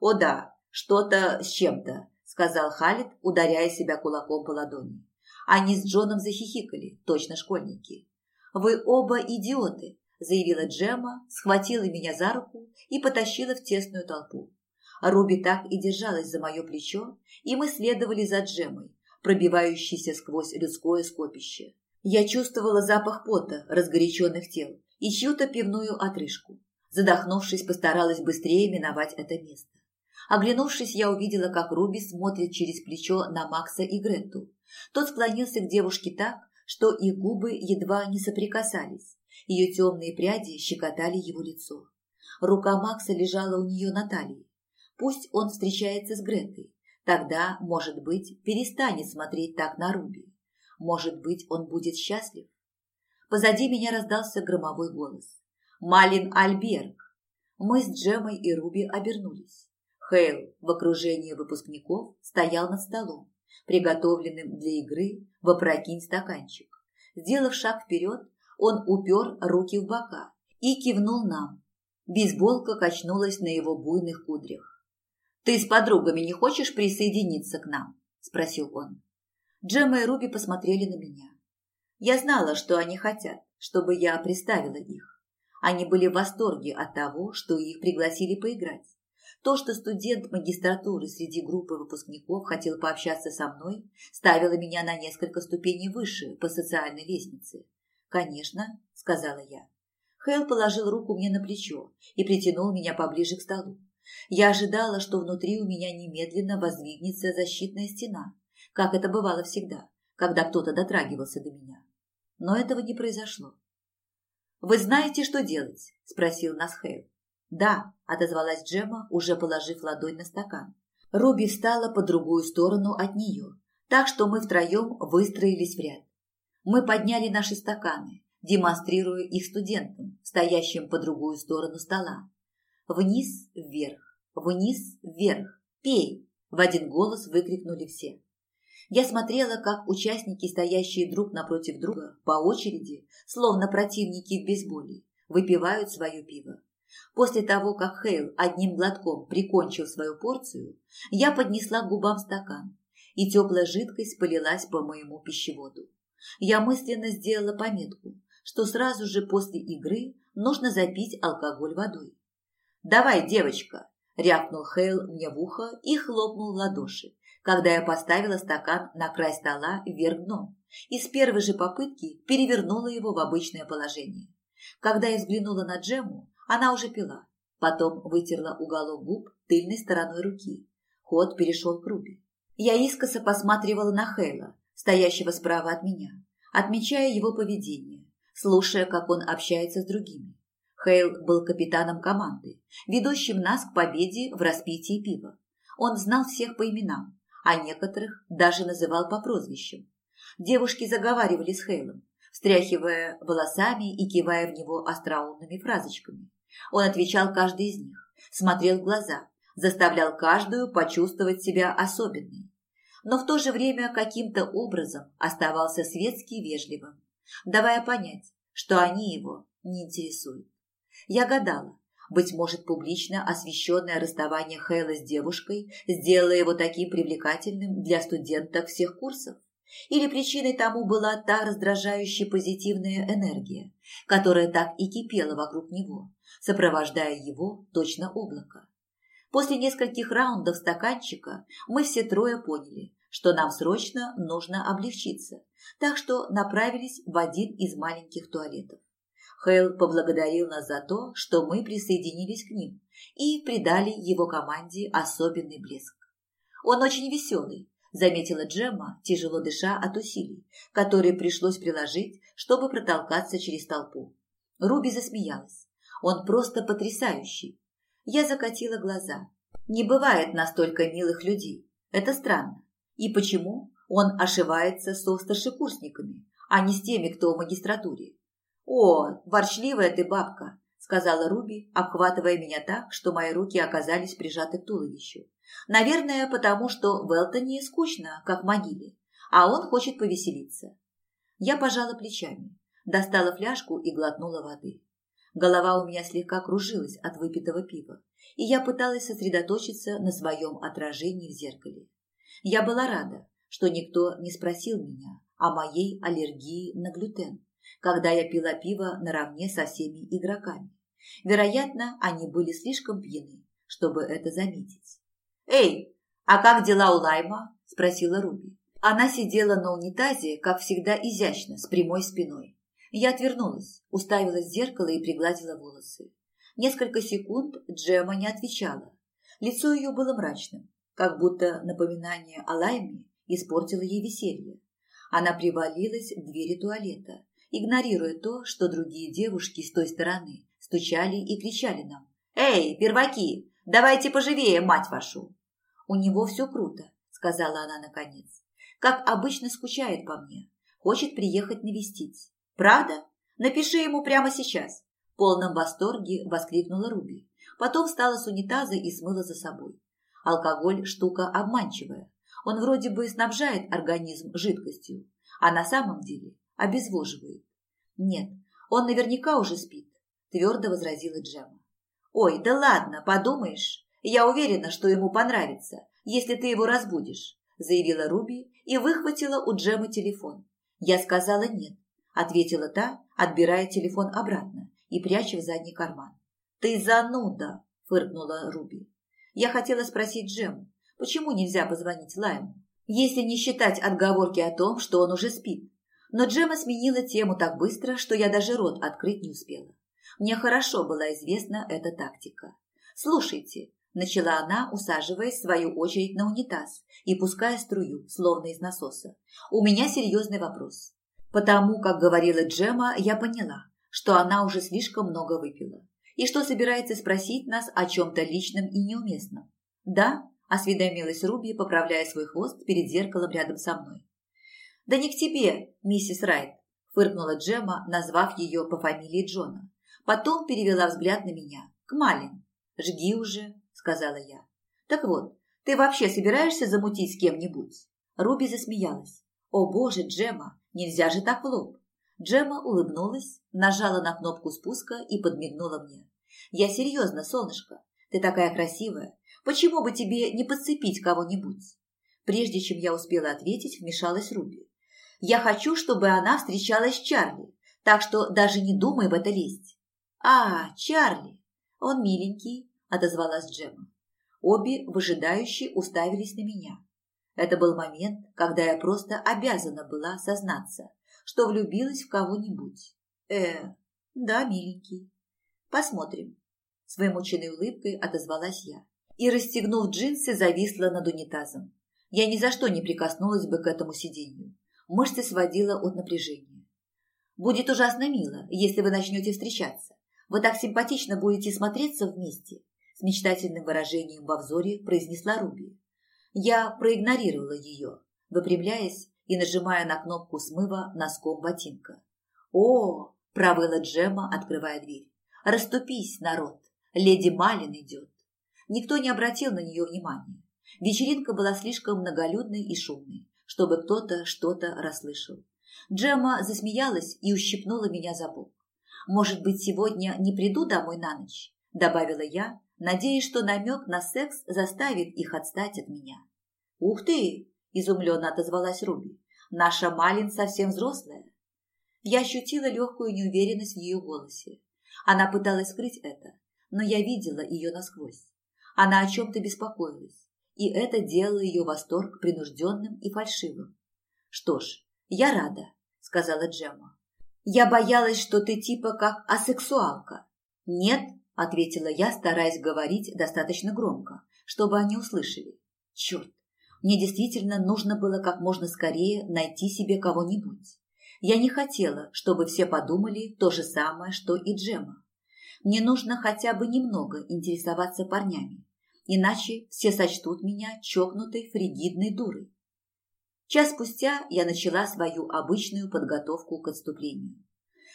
«О да, что-то с чем-то», – сказал Халит, ударяя себя кулаком по ладони. Они с Джоном захихикали, точно школьники. «Вы оба идиоты», заявила Джема, схватила меня за руку и потащила в тесную толпу. Руби так и держалась за мое плечо, и мы следовали за Джемой, пробивающейся сквозь людское скопище. Я чувствовала запах пота, разгоряченных тел, и чью-то пивную отрыжку. Задохнувшись, постаралась быстрее миновать это место. Оглянувшись, я увидела, как Руби смотрит через плечо на Макса и Гренту. Тот склонился к девушке так, что их губы едва не соприкасались. Ее темные пряди щекотали его лицо. Рука Макса лежала у нее на талии. Пусть он встречается с Гретой. Тогда, может быть, перестанет смотреть так на Руби. Может быть, он будет счастлив. Позади меня раздался громовой голос. «Малин Альберг!» Мы с Джемой и Руби обернулись. Хейл в окружении выпускников стоял над столом, приготовленным для игры в опрокинь стаканчик. Сделав шаг вперед, он упер руки в бока и кивнул нам. Бейсболка качнулась на его буйных кудрях. «Ты с подругами не хочешь присоединиться к нам?» – спросил он. Джемма и Руби посмотрели на меня. Я знала, что они хотят, чтобы я представила их. Они были в восторге от того, что их пригласили поиграть. То, что студент магистратуры среди группы выпускников хотел пообщаться со мной, ставило меня на несколько ступеней выше по социальной лестнице. «Конечно», – сказала я. Хейл положил руку мне на плечо и притянул меня поближе к столу. Я ожидала, что внутри у меня немедленно воздвигнется защитная стена, как это бывало всегда, когда кто-то дотрагивался до меня. Но этого не произошло. «Вы знаете, что делать?» – спросил нас Хейл. «Да», – отозвалась Джема, уже положив ладонь на стакан. Руби встала по другую сторону от нее, так что мы втроем выстроились в ряд. Мы подняли наши стаканы, демонстрируя их студентам, стоящим по другую сторону стола. Вниз, вверх, вниз, вверх, пей! В один голос выкрикнули все. Я смотрела, как участники, стоящие друг напротив друга, по очереди, словно противники в бейсболе, выпивают свое пиво. После того, как Хейл одним глотком прикончил свою порцию, я поднесла к губам стакан, и теплая жидкость полилась по моему пищеводу. Я мысленно сделала пометку, что сразу же после игры нужно запить алкоголь водой. «Давай, девочка!» – рявкнул Хейл мне в ухо и хлопнул в ладоши, когда я поставила стакан на край стола вверх дном и с первой же попытки перевернула его в обычное положение. Когда я взглянула на Джему, она уже пила. Потом вытерла уголок губ тыльной стороной руки. Ход перешел к Руби. Я искоса посматривала на Хейла, стоящего справа от меня, отмечая его поведение, слушая, как он общается с другими. Хейл был капитаном команды, ведущим нас к победе в распитии пива. Он знал всех по именам, а некоторых даже называл по прозвищам. Девушки заговаривали с Хейлом, встряхивая волосами и кивая в него остроумными фразочками. Он отвечал каждый из них, смотрел в глаза, заставлял каждую почувствовать себя особенной. Но в то же время каким-то образом оставался светски вежливым, давая понять, что они его не интересуют. Я гадала, быть может, публично освещенное расставание Хейла с девушкой сделало его таким привлекательным для студенток всех курсов? Или причиной тому была та раздражающая позитивная энергия, которая так и кипела вокруг него, сопровождая его точно облако. После нескольких раундов стаканчика мы все трое поняли, что нам срочно нужно облегчиться, так что направились в один из маленьких туалетов. Хейл поблагодарил нас за то, что мы присоединились к ним и придали его команде особенный блеск. Он очень веселый, заметила Джемма, тяжело дыша от усилий, которые пришлось приложить, чтобы протолкаться через толпу. Руби засмеялась. Он просто потрясающий. Я закатила глаза. Не бывает настолько милых людей. Это странно. И почему он ошивается со старшекурсниками, а не с теми, кто в магистратуре? «О, ворчливая ты бабка!» – сказала Руби, обхватывая меня так, что мои руки оказались прижаты к туловищу. Наверное, потому что в Элтоне скучно, как в могиле, а он хочет повеселиться. Я пожала плечами, достала фляжку и глотнула воды. Голова у меня слегка кружилась от выпитого пива, и я пыталась сосредоточиться на своем отражении в зеркале. Я была рада, что никто не спросил меня о моей аллергии на глютен, когда я пила пиво наравне со всеми игроками. Вероятно, они были слишком пьяны, чтобы это заметить. «Эй, а как дела у Лайма?» – спросила Руби. Она сидела на унитазе, как всегда изящно, с прямой спиной. Я отвернулась, уставилась в зеркало и пригладила волосы. Несколько секунд Джема не отвечала. Лицо ее было мрачным, как будто напоминание о Лайме испортило ей веселье. Она привалилась к двери туалета, игнорируя то, что другие девушки с той стороны стучали и кричали нам. «Эй, перваки, давайте поживее, мать вашу!» «У него все круто», – сказала она наконец. «Как обычно скучает по мне. Хочет приехать навестить. Правда? Напиши ему прямо сейчас». В полном восторге воскликнула Руби. Потом встала с унитаза и смыла за собой. Алкоголь – штука обманчивая. Он вроде бы снабжает организм жидкостью, а на самом деле обезвоживает. Нет, он наверняка уже спит, твердо возразила Джема. Ой, да ладно, подумаешь. «Я уверена, что ему понравится, если ты его разбудишь», заявила Руби и выхватила у Джемы телефон. Я сказала «нет», ответила та, отбирая телефон обратно и пряча в задний карман. «Ты зануда!» – фыркнула Руби. Я хотела спросить Джему, почему нельзя позвонить Лайму, если не считать отговорки о том, что он уже спит. Но Джема сменила тему так быстро, что я даже рот открыть не успела. Мне хорошо была известна эта тактика. «Слушайте, Начала она, усаживаясь в свою очередь на унитаз и пуская струю, словно из насоса. «У меня серьезный вопрос. Потому, как говорила Джема, я поняла, что она уже слишком много выпила и что собирается спросить нас о чем-то личном и неуместном. «Да?» – осведомилась Руби, поправляя свой хвост перед зеркалом рядом со мной. «Да не к тебе, миссис Райт», – фыркнула Джема, назвав ее по фамилии Джона. Потом перевела взгляд на меня. «К Малин. Жги уже, сказала я. Так вот, ты вообще собираешься замутить с кем-нибудь? Руби засмеялась. О боже, Джема, нельзя же так в лоб. Джема улыбнулась, нажала на кнопку спуска и подмигнула мне. Я серьезно, солнышко. Ты такая красивая. Почему бы тебе не подцепить кого-нибудь? Прежде чем я успела ответить, вмешалась Руби. Я хочу, чтобы она встречалась с Чарли, так что даже не думай в это лезть. А, Чарли, он миленький, отозвалась Джема. Обе выжидающие уставились на меня. Это был момент, когда я просто обязана была сознаться, что влюбилась в кого-нибудь. Э, да, миленький. Посмотрим. С вымученной улыбкой отозвалась я. И, расстегнув джинсы, зависла над унитазом. Я ни за что не прикоснулась бы к этому сиденью. Мышцы сводила от напряжения. Будет ужасно мило, если вы начнете встречаться. Вы так симпатично будете смотреться вместе. С мечтательным выражением во взоре произнесла Руби. Я проигнорировала ее, выпрямляясь и нажимая на кнопку смыва носком ботинка. «О!» – провыла Джема, открывая дверь. «Раступись, народ! Леди Малин идет!» Никто не обратил на нее внимания. Вечеринка была слишком многолюдной и шумной, чтобы кто-то что-то расслышал. Джема засмеялась и ущипнула меня за бок. «Может быть, сегодня не приду домой на ночь?» – добавила я, надеясь, что намек на секс заставит их отстать от меня. «Ух ты!» – изумленно отозвалась Руби. «Наша Малин совсем взрослая». Я ощутила легкую неуверенность в ее голосе. Она пыталась скрыть это, но я видела ее насквозь. Она о чем-то беспокоилась, и это делало ее восторг принужденным и фальшивым. «Что ж, я рада», – сказала Джемма. «Я боялась, что ты типа как асексуалка». «Нет», – ответила я, стараясь говорить достаточно громко, чтобы они услышали. «Черт, мне действительно нужно было как можно скорее найти себе кого-нибудь. Я не хотела, чтобы все подумали то же самое, что и Джема. Мне нужно хотя бы немного интересоваться парнями, иначе все сочтут меня чокнутой фригидной дурой. Час спустя я начала свою обычную подготовку к отступлению.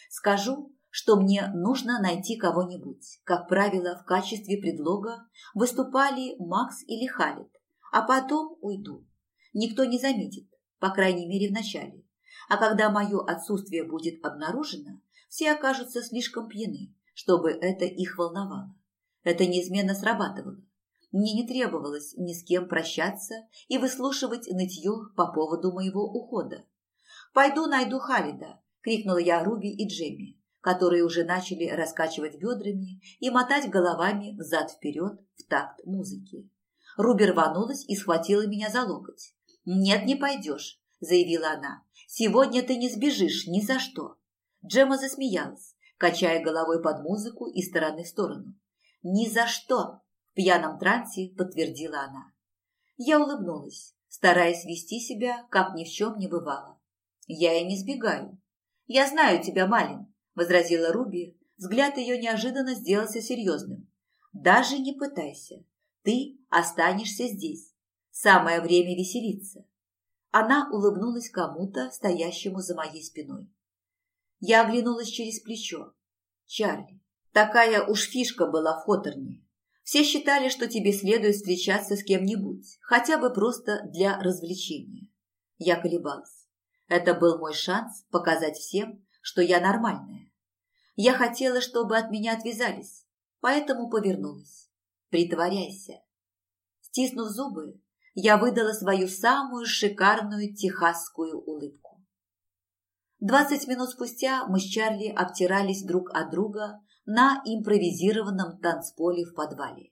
Скажу, что мне нужно найти кого-нибудь. Как правило, в качестве предлога выступали Макс или Халит, а потом уйду. Никто не заметит, по крайней мере в начале. А когда мое отсутствие будет обнаружено, все окажутся слишком пьяны, чтобы это их волновало. Это неизменно срабатывало. Мне не требовалось ни с кем прощаться и выслушивать нытье по поводу моего ухода. «Пойду найду Халида!» – крикнула я Руби и Джемми, которые уже начали раскачивать бедрами и мотать головами взад-вперед в такт музыки. Руби рванулась и схватила меня за локоть. «Нет, не пойдешь», – заявила она. «Сегодня ты не сбежишь ни за что». Джема засмеялась, качая головой под музыку из стороны в сторону. «Ни за что!» Пьяном трансе подтвердила она. Я улыбнулась, стараясь вести себя, как ни в чем не бывало. Я и не сбегаю. Я знаю тебя, Малин, возразила Руби. Взгляд ее неожиданно сделался серьезным. Даже не пытайся. Ты останешься здесь. Самое время веселиться. Она улыбнулась кому-то, стоящему за моей спиной. Я оглянулась через плечо. Чарли. Такая уж фишка была в Хоторне. Все считали, что тебе следует встречаться с кем-нибудь, хотя бы просто для развлечения. Я колебалась. Это был мой шанс показать всем, что я нормальная. Я хотела, чтобы от меня отвязались, поэтому повернулась. Притворяйся. Стиснув зубы, я выдала свою самую шикарную техасскую улыбку. Двадцать минут спустя мы с Чарли обтирались друг от друга на импровизированном танцполе в подвале.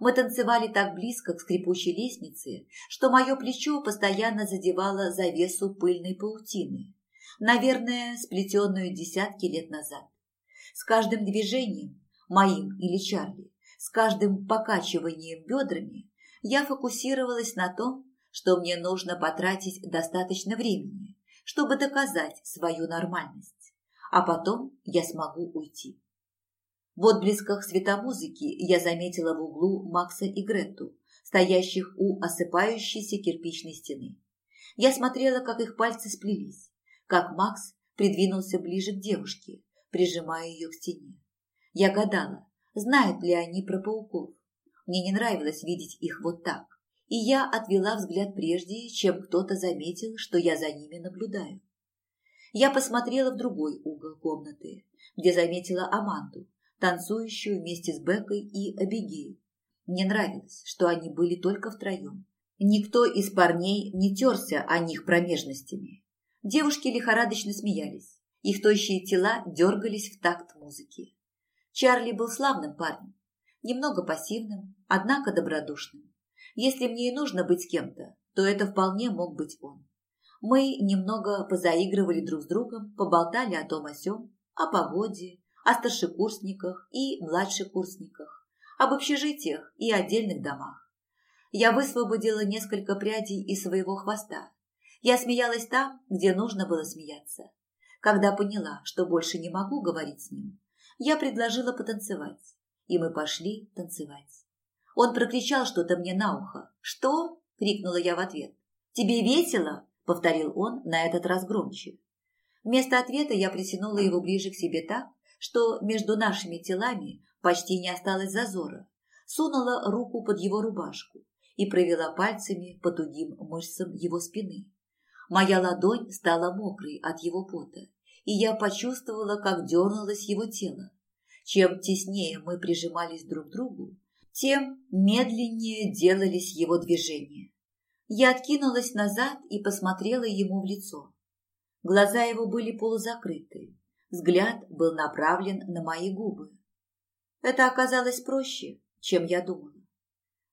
Мы танцевали так близко к скрипучей лестнице, что мое плечо постоянно задевало завесу пыльной паутины, наверное, сплетенную десятки лет назад. С каждым движением, моим или Чарли, с каждым покачиванием бедрами, я фокусировалась на том, что мне нужно потратить достаточно времени, чтобы доказать свою нормальность, а потом я смогу уйти. В отблесках светомузыки я заметила в углу Макса и Гретту, стоящих у осыпающейся кирпичной стены. Я смотрела, как их пальцы сплелись, как Макс придвинулся ближе к девушке, прижимая ее к стене. Я гадала, знают ли они про пауков. Мне не нравилось видеть их вот так, и я отвела взгляд прежде, чем кто-то заметил, что я за ними наблюдаю. Я посмотрела в другой угол комнаты, где заметила Аманду, танцующую вместе с Бекой и Абигею. Мне нравилось, что они были только втроем. Никто из парней не терся о них промежностями. Девушки лихорадочно смеялись. Их тощие тела дергались в такт музыки. Чарли был славным парнем, немного пассивным, однако добродушным. Если мне и нужно быть с кем-то, то это вполне мог быть он. Мы немного позаигрывали друг с другом, поболтали о том о сём, о погоде, о старшекурсниках и младшекурсниках, об общежитиях и отдельных домах. Я высвободила несколько прядей из своего хвоста. Я смеялась там, где нужно было смеяться. Когда поняла, что больше не могу говорить с ним, я предложила потанцевать, и мы пошли танцевать. Он прокричал что-то мне на ухо. «Что?» – крикнула я в ответ. «Тебе весело?» – повторил он на этот раз громче. Вместо ответа я притянула его ближе к себе так, что между нашими телами почти не осталось зазора, сунула руку под его рубашку и провела пальцами по тугим мышцам его спины. Моя ладонь стала мокрой от его пота, и я почувствовала, как дернулось его тело. Чем теснее мы прижимались друг к другу, тем медленнее делались его движения. Я откинулась назад и посмотрела ему в лицо. Глаза его были полузакрыты, взгляд был направлен на мои губы. Это оказалось проще, чем я думала.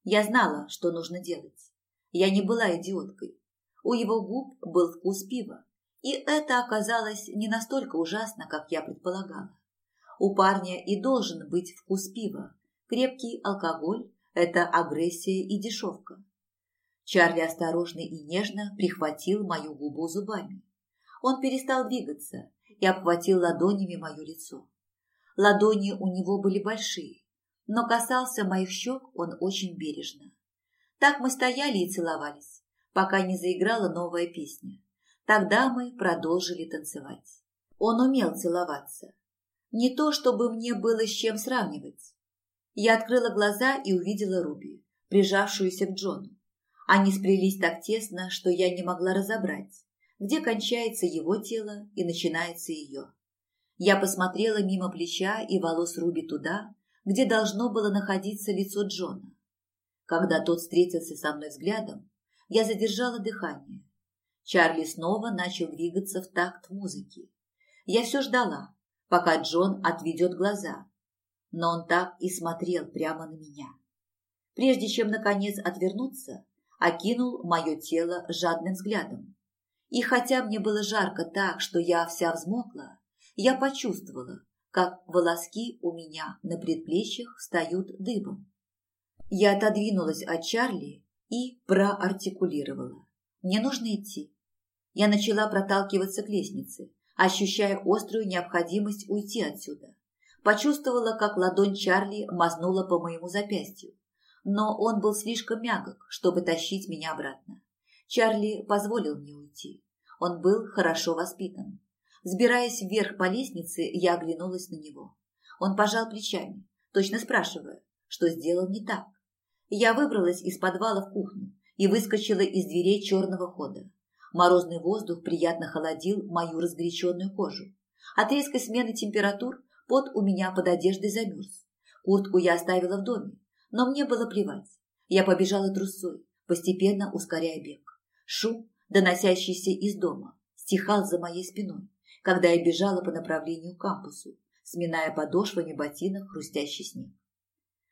Я знала, что нужно делать. Я не была идиоткой. У его губ был вкус пива, и это оказалось не настолько ужасно, как я предполагала. У парня и должен быть вкус пива. Крепкий алкоголь – это агрессия и дешевка. Чарли осторожно и нежно прихватил мою губу зубами. Он перестал двигаться и обхватил ладонями мое лицо. Ладони у него были большие, но касался моих щек он очень бережно. Так мы стояли и целовались, пока не заиграла новая песня. Тогда мы продолжили танцевать. Он умел целоваться. Не то, чтобы мне было с чем сравнивать. Я открыла глаза и увидела Руби, прижавшуюся к Джону. Они сплелись так тесно, что я не могла разобрать, где кончается его тело и начинается ее. Я посмотрела мимо плеча и волос Руби туда, где должно было находиться лицо Джона. Когда тот встретился со мной взглядом, я задержала дыхание. Чарли снова начал двигаться в такт музыки. Я все ждала, пока Джон отведет глаза, но он так и смотрел прямо на меня. Прежде чем, наконец, отвернуться, окинул мое тело жадным взглядом. И хотя мне было жарко так, что я вся взмокла, я почувствовала, как волоски у меня на предплечьях встают дыбом. Я отодвинулась от Чарли и проартикулировала. «Мне нужно идти». Я начала проталкиваться к лестнице, ощущая острую необходимость уйти отсюда. Почувствовала, как ладонь Чарли мазнула по моему запястью но он был слишком мягок, чтобы тащить меня обратно. Чарли позволил мне уйти. Он был хорошо воспитан. Сбираясь вверх по лестнице, я оглянулась на него. Он пожал плечами, точно спрашивая, что сделал не так. Я выбралась из подвала в кухню и выскочила из дверей черного хода. Морозный воздух приятно холодил мою разгоряченную кожу. От резкой смены температур пот у меня под одеждой замерз. Куртку я оставила в доме, но мне было плевать. Я побежала трусой, постепенно ускоряя бег. Шум, доносящийся из дома, стихал за моей спиной, когда я бежала по направлению к кампусу, сминая подошвами ботинок хрустящий снег.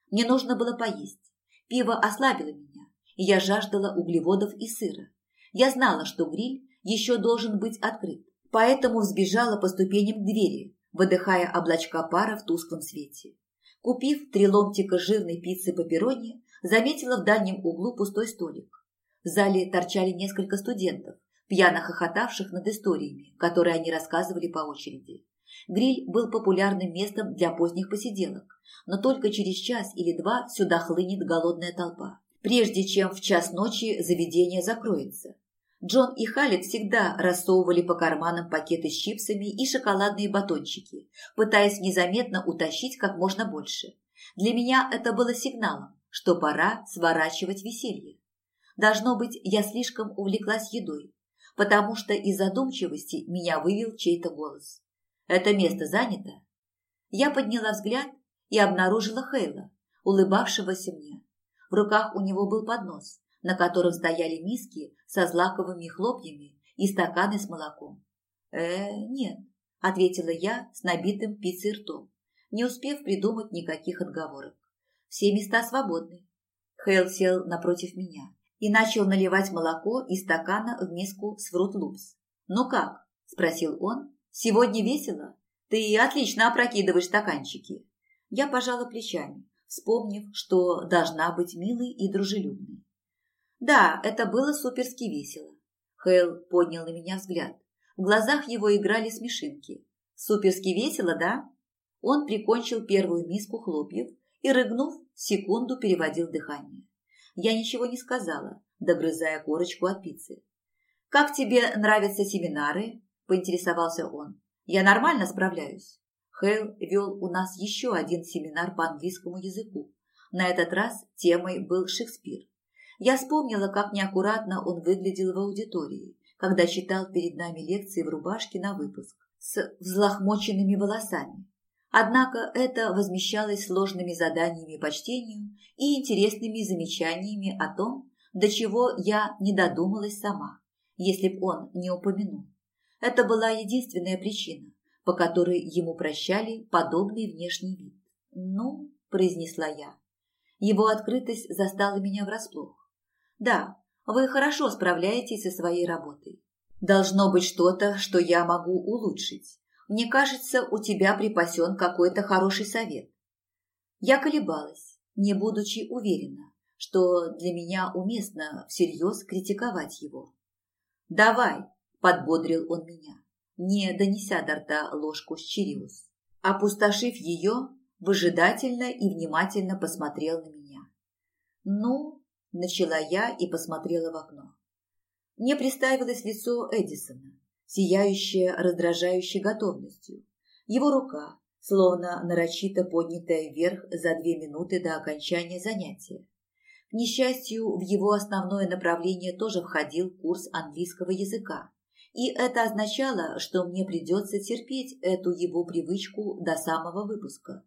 Мне нужно было поесть. Пиво ослабило меня, и я жаждала углеводов и сыра. Я знала, что гриль еще должен быть открыт, поэтому взбежала по ступеням к двери, выдыхая облачка пара в тусклом свете. Купив три ломтика жирной пиццы пепперони, заметила в дальнем углу пустой столик. В зале торчали несколько студентов, пьяно хохотавших над историями, которые они рассказывали по очереди. Гриль был популярным местом для поздних посиделок, но только через час или два сюда хлынет голодная толпа, прежде чем в час ночи заведение закроется. Джон и Халет всегда рассовывали по карманам пакеты с чипсами и шоколадные батончики, пытаясь незаметно утащить как можно больше. Для меня это было сигналом, что пора сворачивать веселье. Должно быть, я слишком увлеклась едой, потому что из задумчивости меня вывел чей-то голос. «Это место занято?» Я подняла взгляд и обнаружила Хейла, улыбавшегося мне. В руках у него был поднос, на котором стояли миски со злаковыми хлопьями и стаканы с молоком. «Э, нет», – ответила я с набитым пиццей ртом, не успев придумать никаких отговорок. «Все места свободны». Хейл сел напротив меня и начал наливать молоко из стакана в миску с фрут-лупс. «Ну как?» – спросил он. «Сегодня весело? Ты отлично опрокидываешь стаканчики». Я пожала плечами, вспомнив, что должна быть милой и дружелюбной. Да, это было суперски весело. Хейл поднял на меня взгляд. В глазах его играли смешинки. Суперски весело, да? Он прикончил первую миску хлопьев и, рыгнув, секунду переводил дыхание. Я ничего не сказала, догрызая корочку от пиццы. «Как тебе нравятся семинары?» – поинтересовался он. «Я нормально справляюсь?» Хейл вел у нас еще один семинар по английскому языку. На этот раз темой был Шекспир. Я вспомнила, как неаккуратно он выглядел в аудитории, когда читал перед нами лекции в рубашке на выпуск с взлохмоченными волосами. Однако это возмещалось сложными заданиями по чтению и интересными замечаниями о том, до чего я не додумалась сама, если б он не упомянул. Это была единственная причина, по которой ему прощали подобный внешний вид. «Ну», – произнесла я. Его открытость застала меня врасплох. Да, вы хорошо справляетесь со своей работой. Должно быть что-то, что я могу улучшить. Мне кажется, у тебя припасен какой-то хороший совет. Я колебалась, не будучи уверена, что для меня уместно всерьез критиковать его. «Давай», – подбодрил он меня, не донеся до рта ложку с чириус. Опустошив ее, выжидательно и внимательно посмотрел на меня. «Ну, Начала я и посмотрела в окно. Мне представилось лицо Эдисона, сияющее раздражающей готовностью. Его рука, словно нарочито поднятая вверх за две минуты до окончания занятия. К несчастью, в его основное направление тоже входил курс английского языка, и это означало, что мне придется терпеть эту его привычку до самого выпуска.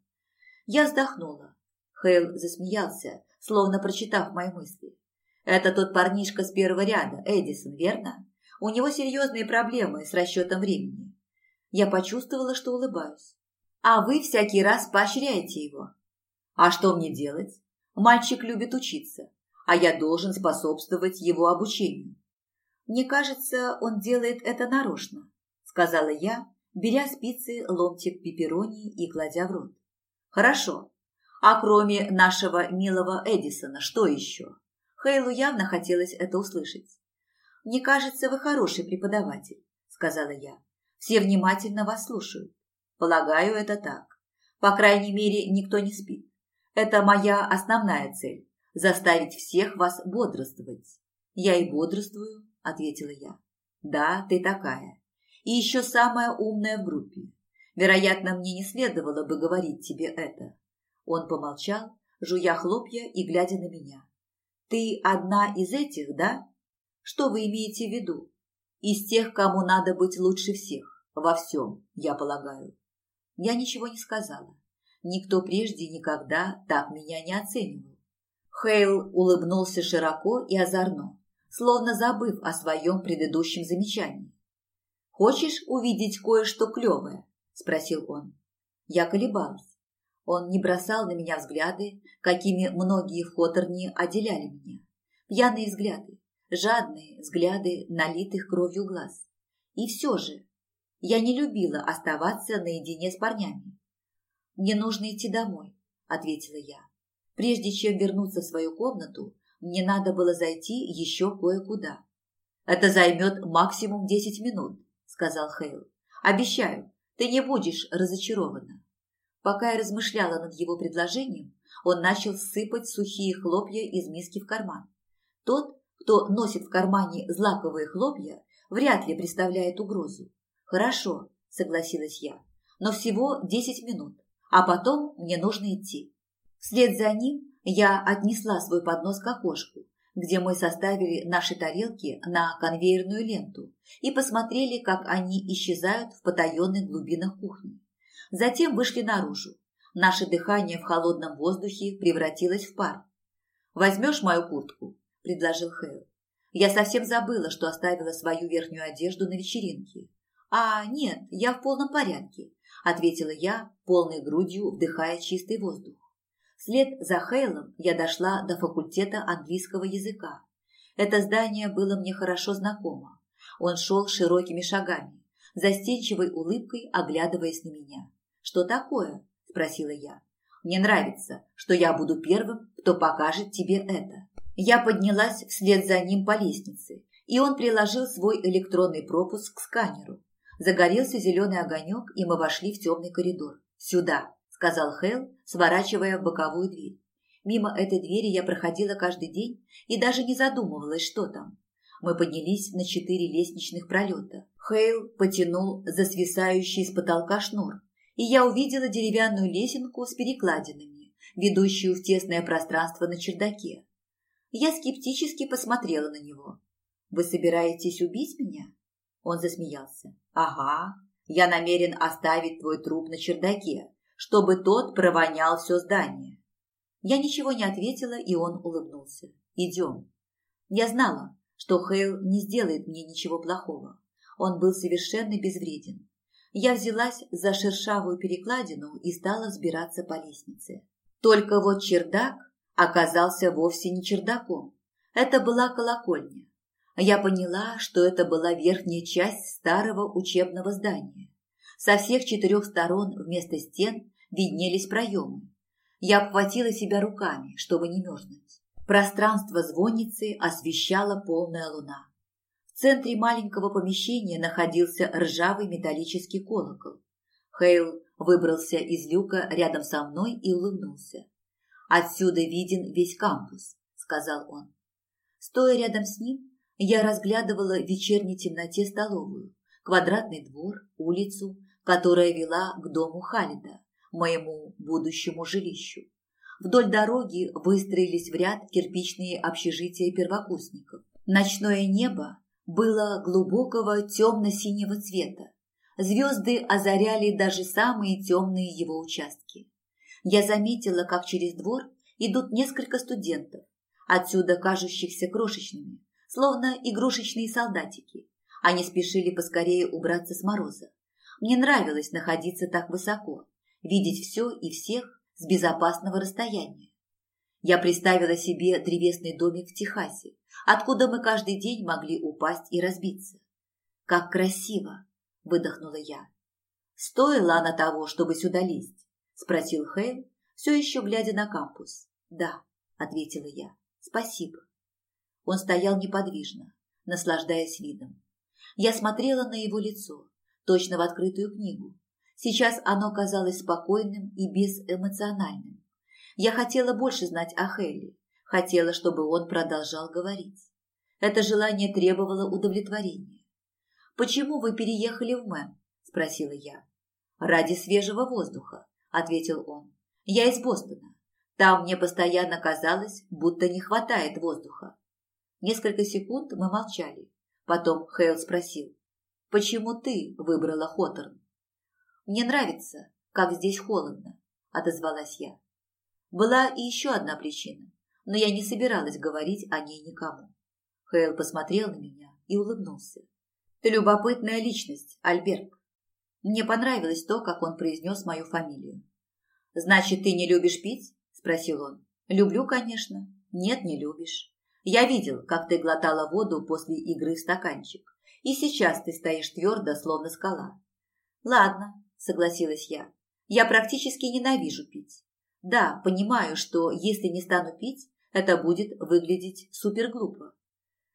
Я вздохнула. Хейл засмеялся, словно прочитав мои мысли. «Это тот парнишка с первого ряда, Эдисон, верно? У него серьезные проблемы с расчетом времени». Я почувствовала, что улыбаюсь. «А вы всякий раз поощряете его». «А что мне делать? Мальчик любит учиться, а я должен способствовать его обучению». «Мне кажется, он делает это нарочно», – сказала я, беря спицы ломтик пепперони и кладя в рот. «Хорошо, а кроме нашего милого Эдисона, что еще? Хейлу явно хотелось это услышать. «Мне кажется, вы хороший преподаватель», – сказала я. «Все внимательно вас слушают. Полагаю, это так. По крайней мере, никто не спит. Это моя основная цель – заставить всех вас бодрствовать». «Я и бодрствую», – ответила я. «Да, ты такая. И еще самая умная в группе. Вероятно, мне не следовало бы говорить тебе это. Он помолчал, жуя хлопья и глядя на меня. «Ты одна из этих, да? Что вы имеете в виду? Из тех, кому надо быть лучше всех. Во всем, я полагаю». Я ничего не сказала. Никто прежде никогда так меня не оценивал. Хейл улыбнулся широко и озорно, словно забыв о своем предыдущем замечании. «Хочешь увидеть кое-что клевое?» – спросил он. Я колебалась. Он не бросал на меня взгляды, какими многие в Хоторне отделяли меня. Пьяные взгляды, жадные взгляды налитых кровью глаз. И все же я не любила оставаться наедине с парнями. «Мне нужно идти домой», – ответила я. Прежде чем вернуться в свою комнату, мне надо было зайти еще кое-куда. «Это займет максимум десять минут», – сказал Хейл. «Обещаю, ты не будешь разочарована». Пока я размышляла над его предложением, он начал сыпать сухие хлопья из миски в карман. Тот, кто носит в кармане злаковые хлопья, вряд ли представляет угрозу. «Хорошо», – согласилась я, – «но всего десять минут, а потом мне нужно идти». Вслед за ним я отнесла свой поднос к окошку, где мы составили наши тарелки на конвейерную ленту и посмотрели, как они исчезают в потаенных глубинах кухни. Затем вышли наружу. Наше дыхание в холодном воздухе превратилось в пар. «Возьмешь мою куртку?» – предложил Хейл. Я совсем забыла, что оставила свою верхнюю одежду на вечеринке. «А, нет, я в полном порядке», – ответила я, полной грудью вдыхая чистый воздух. Вслед за Хейлом я дошла до факультета английского языка. Это здание было мне хорошо знакомо. Он шел широкими шагами, застенчивой улыбкой оглядываясь на меня. «Что такое?» – спросила я. «Мне нравится, что я буду первым, кто покажет тебе это». Я поднялась вслед за ним по лестнице, и он приложил свой электронный пропуск к сканеру. Загорелся зеленый огонек, и мы вошли в темный коридор. «Сюда», – сказал Хейл, сворачивая в боковую дверь. Мимо этой двери я проходила каждый день и даже не задумывалась, что там. Мы поднялись на четыре лестничных пролета. Хейл потянул за свисающий с потолка шнур, и я увидела деревянную лесенку с перекладинами, ведущую в тесное пространство на чердаке. Я скептически посмотрела на него. «Вы собираетесь убить меня?» Он засмеялся. «Ага, я намерен оставить твой труп на чердаке, чтобы тот провонял все здание». Я ничего не ответила, и он улыбнулся. «Идем». Я знала, что Хейл не сделает мне ничего плохого. Он был совершенно безвреден. Я взялась за шершавую перекладину и стала взбираться по лестнице. Только вот чердак оказался вовсе не чердаком. Это была колокольня. Я поняла, что это была верхняя часть старого учебного здания. Со всех четырех сторон вместо стен виднелись проемы. Я обхватила себя руками, чтобы не мерзнуть. Пространство звонницы освещала полная луна. В центре маленького помещения находился ржавый металлический колокол. Хейл выбрался из люка рядом со мной и улыбнулся. Отсюда виден весь кампус», – сказал он. Стоя рядом с ним, я разглядывала в вечерней темноте столовую, квадратный двор, улицу, которая вела к дому Халида, моему будущему жилищу. Вдоль дороги выстроились в ряд кирпичные общежития первокурсников. Ночное небо было глубокого темно-синего цвета. Звезды озаряли даже самые темные его участки я заметила, как через двор идут несколько студентов, отсюда кажущихся крошечными, словно игрушечные солдатики. Они спешили поскорее убраться с мороза. Мне нравилось находиться так высоко, видеть все и всех с безопасного расстояния. Я представила себе древесный домик в Техасе, откуда мы каждый день могли упасть и разбиться. «Как красиво!» – выдохнула я. «Стоило она того, чтобы сюда лезть?» – спросил Хейл, все еще глядя на кампус. «Да», – ответила я, – «спасибо». Он стоял неподвижно, наслаждаясь видом. Я смотрела на его лицо, точно в открытую книгу. Сейчас оно казалось спокойным и безэмоциональным. Я хотела больше знать о Хелли, хотела, чтобы он продолжал говорить. Это желание требовало удовлетворения. «Почему вы переехали в Мэн?» – спросила я. «Ради свежего воздуха ответил он. Я из Бостона. Там мне постоянно казалось, будто не хватает воздуха. Несколько секунд мы молчали. Потом Хейл спросил, «Почему ты выбрала Хоторн?» «Мне нравится, как здесь холодно», – отозвалась я. Была и еще одна причина, но я не собиралась говорить о ней никому. Хейл посмотрел на меня и улыбнулся. «Ты любопытная личность, Альберт. Мне понравилось то, как он произнес мою фамилию. «Значит, ты не любишь пить?» – спросил он. «Люблю, конечно». «Нет, не любишь. Я видел, как ты глотала воду после игры в стаканчик. И сейчас ты стоишь твердо, словно скала». «Ладно», – согласилась я. «Я практически ненавижу пить. Да, понимаю, что если не стану пить, это будет выглядеть суперглупо.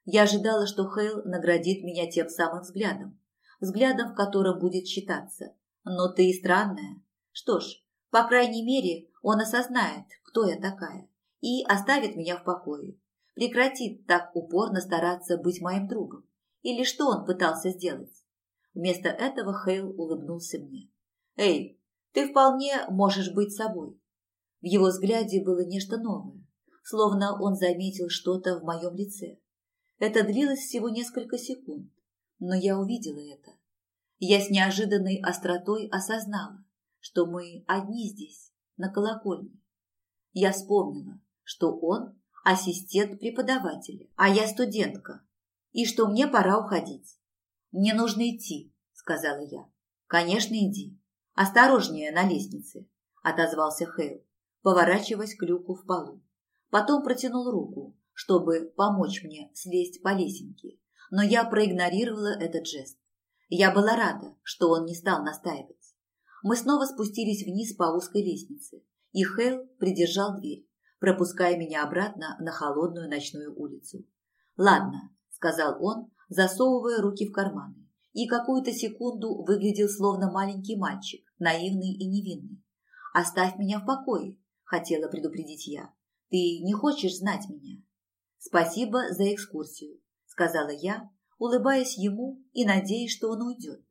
Я ожидала, что Хейл наградит меня тем самым взглядом, взглядом, в котором будет считаться. Но ты и странная. Что ж, по крайней мере, он осознает, кто я такая, и оставит меня в покое. Прекратит так упорно стараться быть моим другом. Или что он пытался сделать? Вместо этого Хейл улыбнулся мне. «Эй, ты вполне можешь быть собой». В его взгляде было нечто новое, словно он заметил что-то в моем лице. Это длилось всего несколько секунд, но я увидела это. Я с неожиданной остротой осознала, что мы одни здесь, на колокольне. Я вспомнила, что он ассистент преподавателя, а я студентка, и что мне пора уходить. «Мне нужно идти», – сказала я. «Конечно, иди. Осторожнее на лестнице», – отозвался Хейл, поворачиваясь к люку в полу. Потом протянул руку, чтобы помочь мне слезть по лесенке, но я проигнорировала этот жест. Я была рада, что он не стал настаивать. Мы снова спустились вниз по узкой лестнице, и Хейл придержал дверь, пропуская меня обратно на холодную ночную улицу. «Ладно», – сказал он, засовывая руки в карманы, и какую-то секунду выглядел словно маленький мальчик, наивный и невинный. «Оставь меня в покое», – хотела предупредить я. «Ты не хочешь знать меня?» «Спасибо за экскурсию», – сказала я, улыбаясь ему и надеясь, что он уйдет.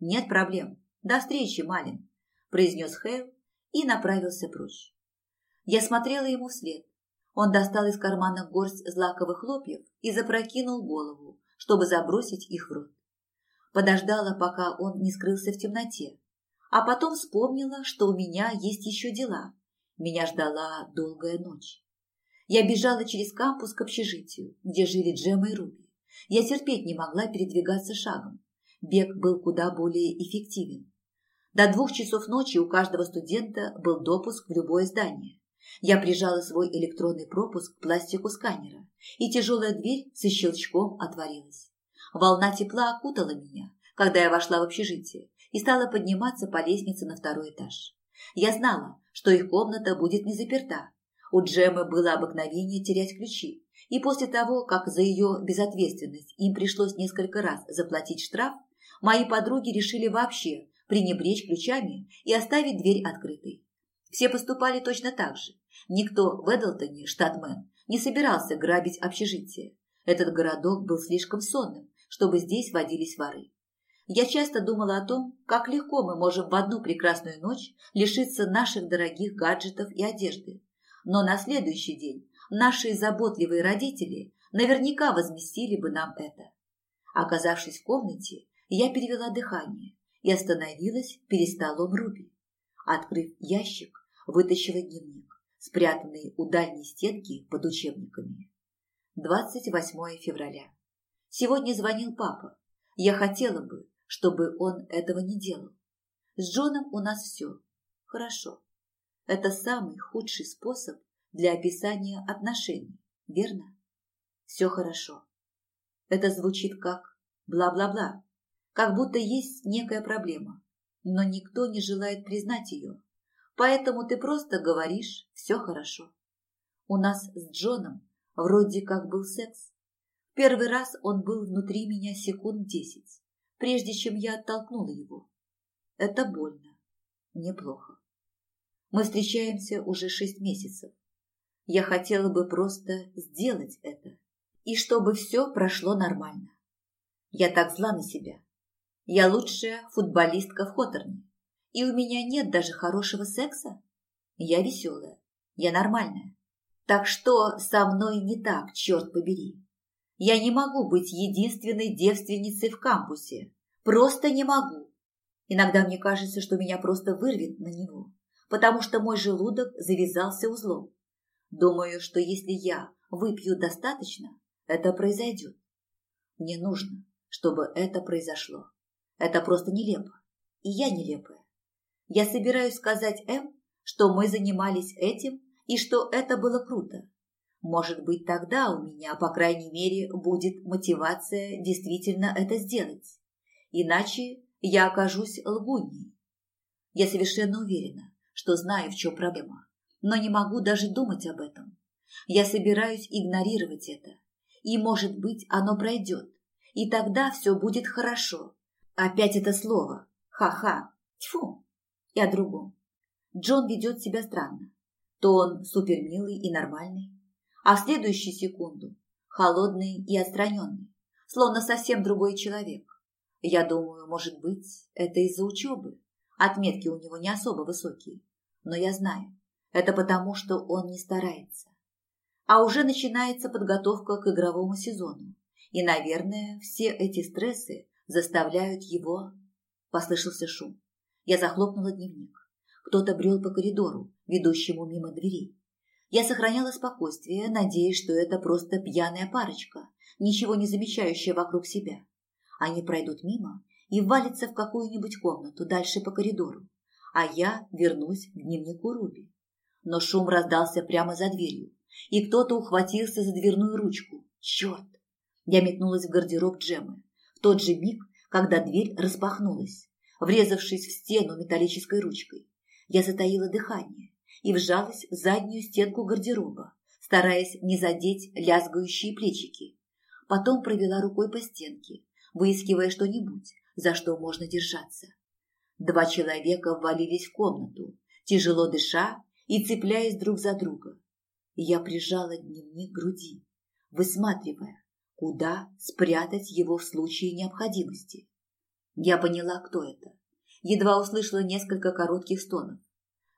«Нет проблем. До встречи, Малин», – произнес Хейл и направился прочь. Я смотрела ему вслед. Он достал из кармана горсть злаковых хлопьев и запрокинул голову, чтобы забросить их в рот. Подождала, пока он не скрылся в темноте, а потом вспомнила, что у меня есть еще дела. Меня ждала долгая ночь. Я бежала через кампус к общежитию, где жили Джема и Руби. Я терпеть не могла передвигаться шагом. Бег был куда более эффективен. До двух часов ночи у каждого студента был допуск в любое здание. Я прижала свой электронный пропуск к пластику сканера, и тяжелая дверь со щелчком отворилась. Волна тепла окутала меня, когда я вошла в общежитие и стала подниматься по лестнице на второй этаж. Я знала, что их комната будет не заперта. У Джемы было обыкновение терять ключи, и после того, как за ее безответственность им пришлось несколько раз заплатить штраф, мои подруги решили вообще пренебречь ключами и оставить дверь открытой. Все поступали точно так же. Никто в Эдлтоне, штатмен, не собирался грабить общежитие. Этот городок был слишком сонным, чтобы здесь водились воры. Я часто думала о том, как легко мы можем в одну прекрасную ночь лишиться наших дорогих гаджетов и одежды. Но на следующий день наши заботливые родители наверняка возместили бы нам это. Оказавшись в комнате, я перевела дыхание и остановилась перед столом Руби. Открыв ящик, вытащила дневник, спрятанный у дальней стенки под учебниками. 28 февраля. Сегодня звонил папа. Я хотела бы, чтобы он этого не делал. С Джоном у нас все хорошо. Это самый худший способ для описания отношений, верно? Все хорошо. Это звучит как бла-бла-бла, как будто есть некая проблема, но никто не желает признать ее. Поэтому ты просто говоришь «все хорошо». У нас с Джоном вроде как был секс. Первый раз он был внутри меня секунд десять, прежде чем я оттолкнула его. Это больно. Мне плохо. Мы встречаемся уже шесть месяцев. Я хотела бы просто сделать это, и чтобы все прошло нормально. Я так зла на себя. Я лучшая футболистка в Хоторне. И у меня нет даже хорошего секса? Я веселая, я нормальная. Так что со мной не так, черт побери? Я не могу быть единственной девственницей в кампусе. Просто не могу. Иногда мне кажется, что меня просто вырвет на него, потому что мой желудок завязался узлом. Думаю, что если я выпью достаточно, это произойдет. Мне нужно, чтобы это произошло. Это просто нелепо. И я нелепая. Я собираюсь сказать М, что мы занимались этим и что это было круто. Может быть, тогда у меня, по крайней мере, будет мотивация действительно это сделать. Иначе я окажусь лгуньей. Я совершенно уверена, что знаю, в чем проблема, но не могу даже думать об этом. Я собираюсь игнорировать это, и, может быть, оно пройдет, и тогда все будет хорошо. Опять это слово. Ха-ха. Тьфу и о другом. Джон ведет себя странно. То он супермилый и нормальный, а в следующую секунду холодный и отстраненный, словно совсем другой человек. Я думаю, может быть, это из-за учебы. Отметки у него не особо высокие. Но я знаю, это потому, что он не старается. А уже начинается подготовка к игровому сезону. И, наверное, все эти стрессы заставляют его... Послышался шум. Я захлопнула дневник. Кто-то брел по коридору, ведущему мимо дверей. Я сохраняла спокойствие, надеясь, что это просто пьяная парочка, ничего не замечающая вокруг себя. Они пройдут мимо и валятся в какую-нибудь комнату дальше по коридору, а я вернусь к дневнику Руби. Но шум раздался прямо за дверью, и кто-то ухватился за дверную ручку. Черт! Я метнулась в гардероб Джемы. В тот же миг, когда дверь распахнулась, врезавшись в стену металлической ручкой. Я затаила дыхание и вжалась в заднюю стенку гардероба, стараясь не задеть лязгающие плечики. Потом провела рукой по стенке, выискивая что-нибудь, за что можно держаться. Два человека ввалились в комнату, тяжело дыша и цепляясь друг за друга. Я прижала дневник к груди, высматривая, куда спрятать его в случае необходимости. Я поняла, кто это. Едва услышала несколько коротких стонов.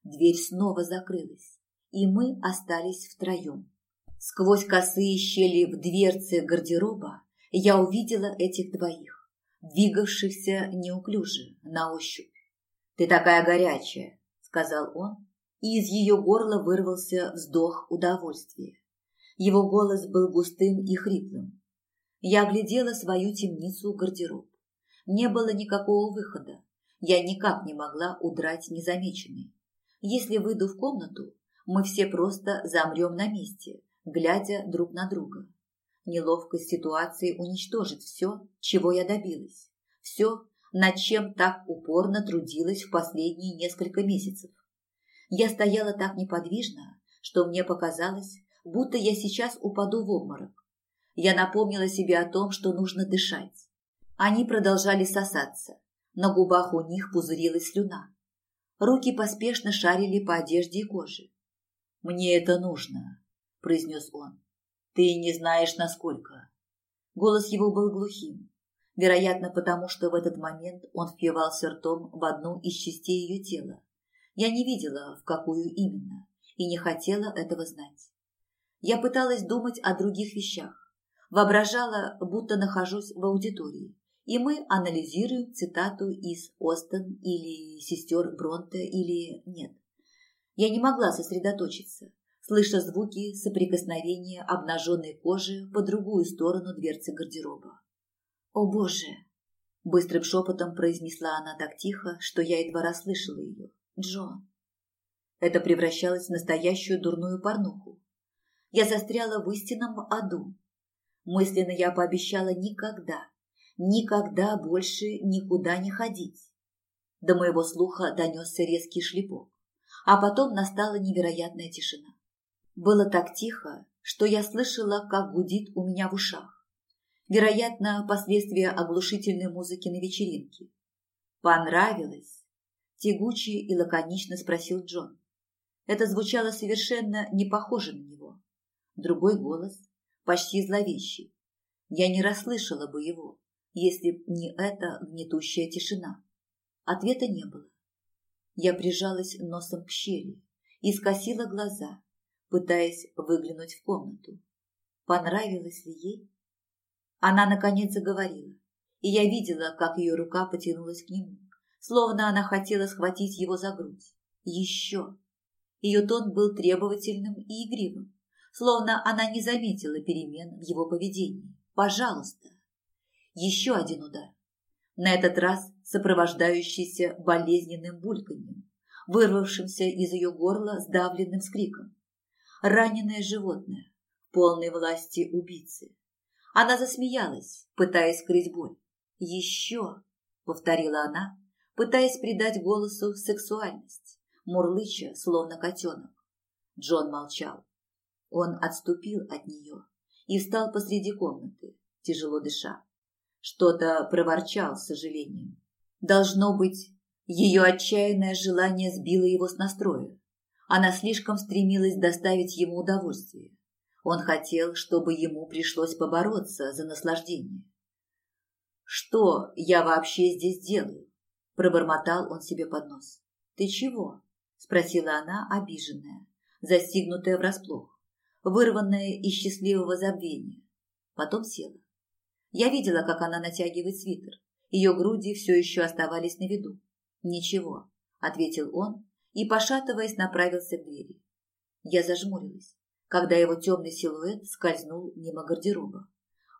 Дверь снова закрылась, и мы остались втроем. Сквозь косые щели в дверце гардероба я увидела этих двоих, двигавшихся неуклюже на ощупь. «Ты такая горячая», — сказал он, и из ее горла вырвался вздох удовольствия. Его голос был густым и хриплым. Я оглядела свою темницу гардероб. Не было никакого выхода. Я никак не могла удрать незамеченной. Если выйду в комнату, мы все просто замрем на месте, глядя друг на друга. Неловкость ситуации уничтожит все, чего я добилась. Все, над чем так упорно трудилась в последние несколько месяцев. Я стояла так неподвижно, что мне показалось, будто я сейчас упаду в обморок. Я напомнила себе о том, что нужно дышать. Они продолжали сосаться. На губах у них пузырилась слюна. Руки поспешно шарили по одежде и коже. «Мне это нужно», – произнес он. «Ты не знаешь, насколько». Голос его был глухим, вероятно, потому что в этот момент он впивался ртом в одну из частей ее тела. Я не видела, в какую именно, и не хотела этого знать. Я пыталась думать о других вещах, воображала, будто нахожусь в аудитории, и мы анализируем цитату из Остен или сестер Бронте или нет. Я не могла сосредоточиться, слыша звуки соприкосновения обнаженной кожи по другую сторону дверцы гардероба. «О боже!» – быстрым шепотом произнесла она так тихо, что я едва расслышала ее. «Джон!» Это превращалось в настоящую дурную порнуху. Я застряла в истинном аду. Мысленно я пообещала никогда, никогда больше никуда не ходить. До моего слуха донесся резкий шлепок, а потом настала невероятная тишина. Было так тихо, что я слышала, как гудит у меня в ушах. Вероятно, последствия оглушительной музыки на вечеринке. «Понравилось?» – тягуче и лаконично спросил Джон. Это звучало совершенно не похоже на него. Другой голос, почти зловещий. Я не расслышала бы его если б не эта гнетущая тишина. Ответа не было. Я прижалась носом к щели и скосила глаза, пытаясь выглянуть в комнату. Понравилось ли ей? Она, наконец, заговорила, и я видела, как ее рука потянулась к нему, словно она хотела схватить его за грудь. Еще. Ее тон был требовательным и игривым, словно она не заметила перемен в его поведении. «Пожалуйста, еще один удар. На этот раз сопровождающийся болезненным бульканьем, вырвавшимся из ее горла сдавленным скриком. Раненое животное полной власти убийцы. Она засмеялась, пытаясь скрыть боль. «Еще!» — повторила она, пытаясь придать голосу сексуальность, мурлыча, словно котенок. Джон молчал. Он отступил от нее и встал посреди комнаты, тяжело дыша. Что-то проворчал с сожалением. Должно быть, ее отчаянное желание сбило его с настроя. Она слишком стремилась доставить ему удовольствие. Он хотел, чтобы ему пришлось побороться за наслаждение. «Что я вообще здесь делаю?» – пробормотал он себе под нос. «Ты чего?» – спросила она, обиженная, застигнутая врасплох, вырванная из счастливого забвения. Потом села. Я видела, как она натягивает свитер. Ее груди все еще оставались на виду. «Ничего», – ответил он и, пошатываясь, направился к двери. Я зажмурилась, когда его темный силуэт скользнул мимо гардероба.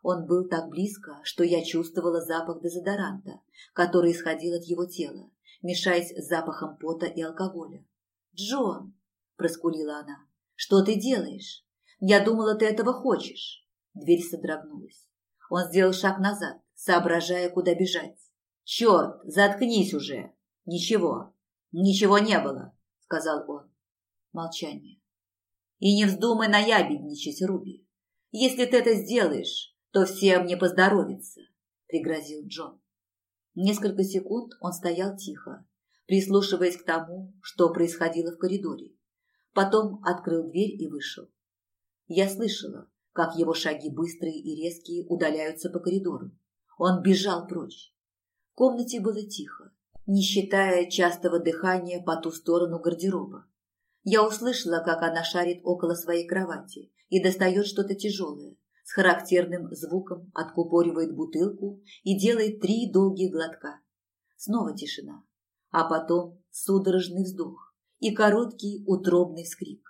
Он был так близко, что я чувствовала запах дезодоранта, который исходил от его тела, мешаясь с запахом пота и алкоголя. «Джон!» – проскулила она. «Что ты делаешь? Я думала, ты этого хочешь». Дверь содрогнулась. Он сделал шаг назад, соображая, куда бежать. «Черт, заткнись уже!» «Ничего, ничего не было», – сказал он. Молчание. «И не вздумай наябедничать, Руби. Если ты это сделаешь, то всем не поздоровится», – пригрозил Джон. Несколько секунд он стоял тихо, прислушиваясь к тому, что происходило в коридоре. Потом открыл дверь и вышел. Я слышала, как его шаги быстрые и резкие удаляются по коридору. Он бежал прочь. В комнате было тихо не считая частого дыхания по ту сторону гардероба. Я услышала, как она шарит около своей кровати и достает что-то тяжелое, с характерным звуком откупоривает бутылку и делает три долгих глотка. Снова тишина, а потом судорожный вздох и короткий утробный вскрик.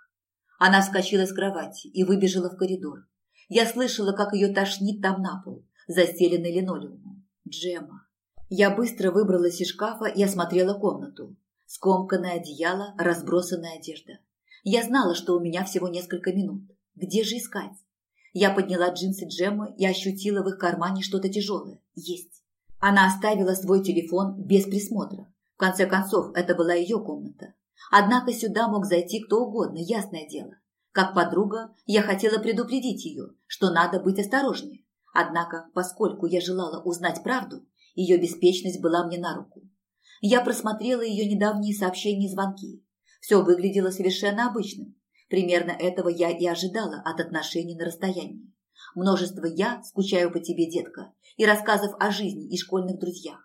Она вскочила с кровати и выбежала в коридор. Я слышала, как ее тошнит там на пол, застеленный линолеумом. Джема. Я быстро выбралась из шкафа и осмотрела комнату. Скомканное одеяло, разбросанная одежда. Я знала, что у меня всего несколько минут. Где же искать? Я подняла джинсы Джеммы и ощутила в их кармане что-то тяжелое. Есть. Она оставила свой телефон без присмотра. В конце концов, это была ее комната. Однако сюда мог зайти кто угодно, ясное дело. Как подруга, я хотела предупредить ее, что надо быть осторожнее. Однако, поскольку я желала узнать правду, ее беспечность была мне на руку. Я просмотрела ее недавние сообщения и звонки. Все выглядело совершенно обычным. Примерно этого я и ожидала от отношений на расстоянии. Множество «я», скучаю по тебе, детка, и рассказов о жизни и школьных друзьях.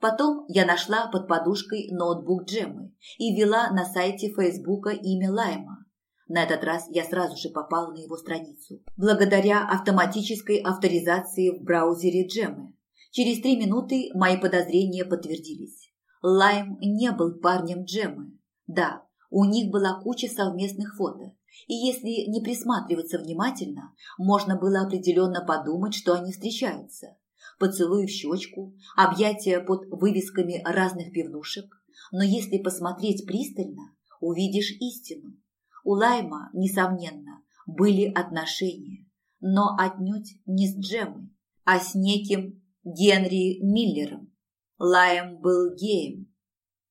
Потом я нашла под подушкой ноутбук Джеммы и ввела на сайте Фейсбука имя Лайма. На этот раз я сразу же попала на его страницу, благодаря автоматической авторизации в браузере Джеммы. Через три минуты мои подозрения подтвердились. Лайм не был парнем Джеммы. Да, у них была куча совместных фото, и если не присматриваться внимательно, можно было определенно подумать, что они встречаются. Поцелуй в щечку, объятия под вывесками разных пивнушек. Но если посмотреть пристально, увидишь истину. У Лайма, несомненно, были отношения, но отнюдь не с Джемой, а с неким Генри Миллером. Лаем был геем.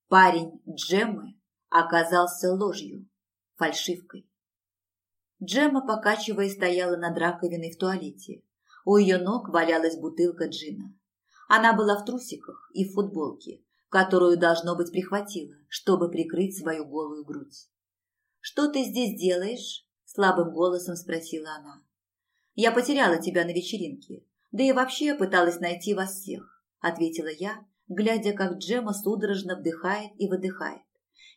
Парень Джеммы оказался ложью, фальшивкой. Джемма, покачиваясь, стояла над раковиной в туалете. У ее ног валялась бутылка джина. Она была в трусиках и в футболке, которую, должно быть, прихватила, чтобы прикрыть свою голую грудь. «Что ты здесь делаешь?» – слабым голосом спросила она. «Я потеряла тебя на вечеринке. Да и вообще пыталась найти вас всех, ответила я, глядя, как Джема судорожно вдыхает и выдыхает.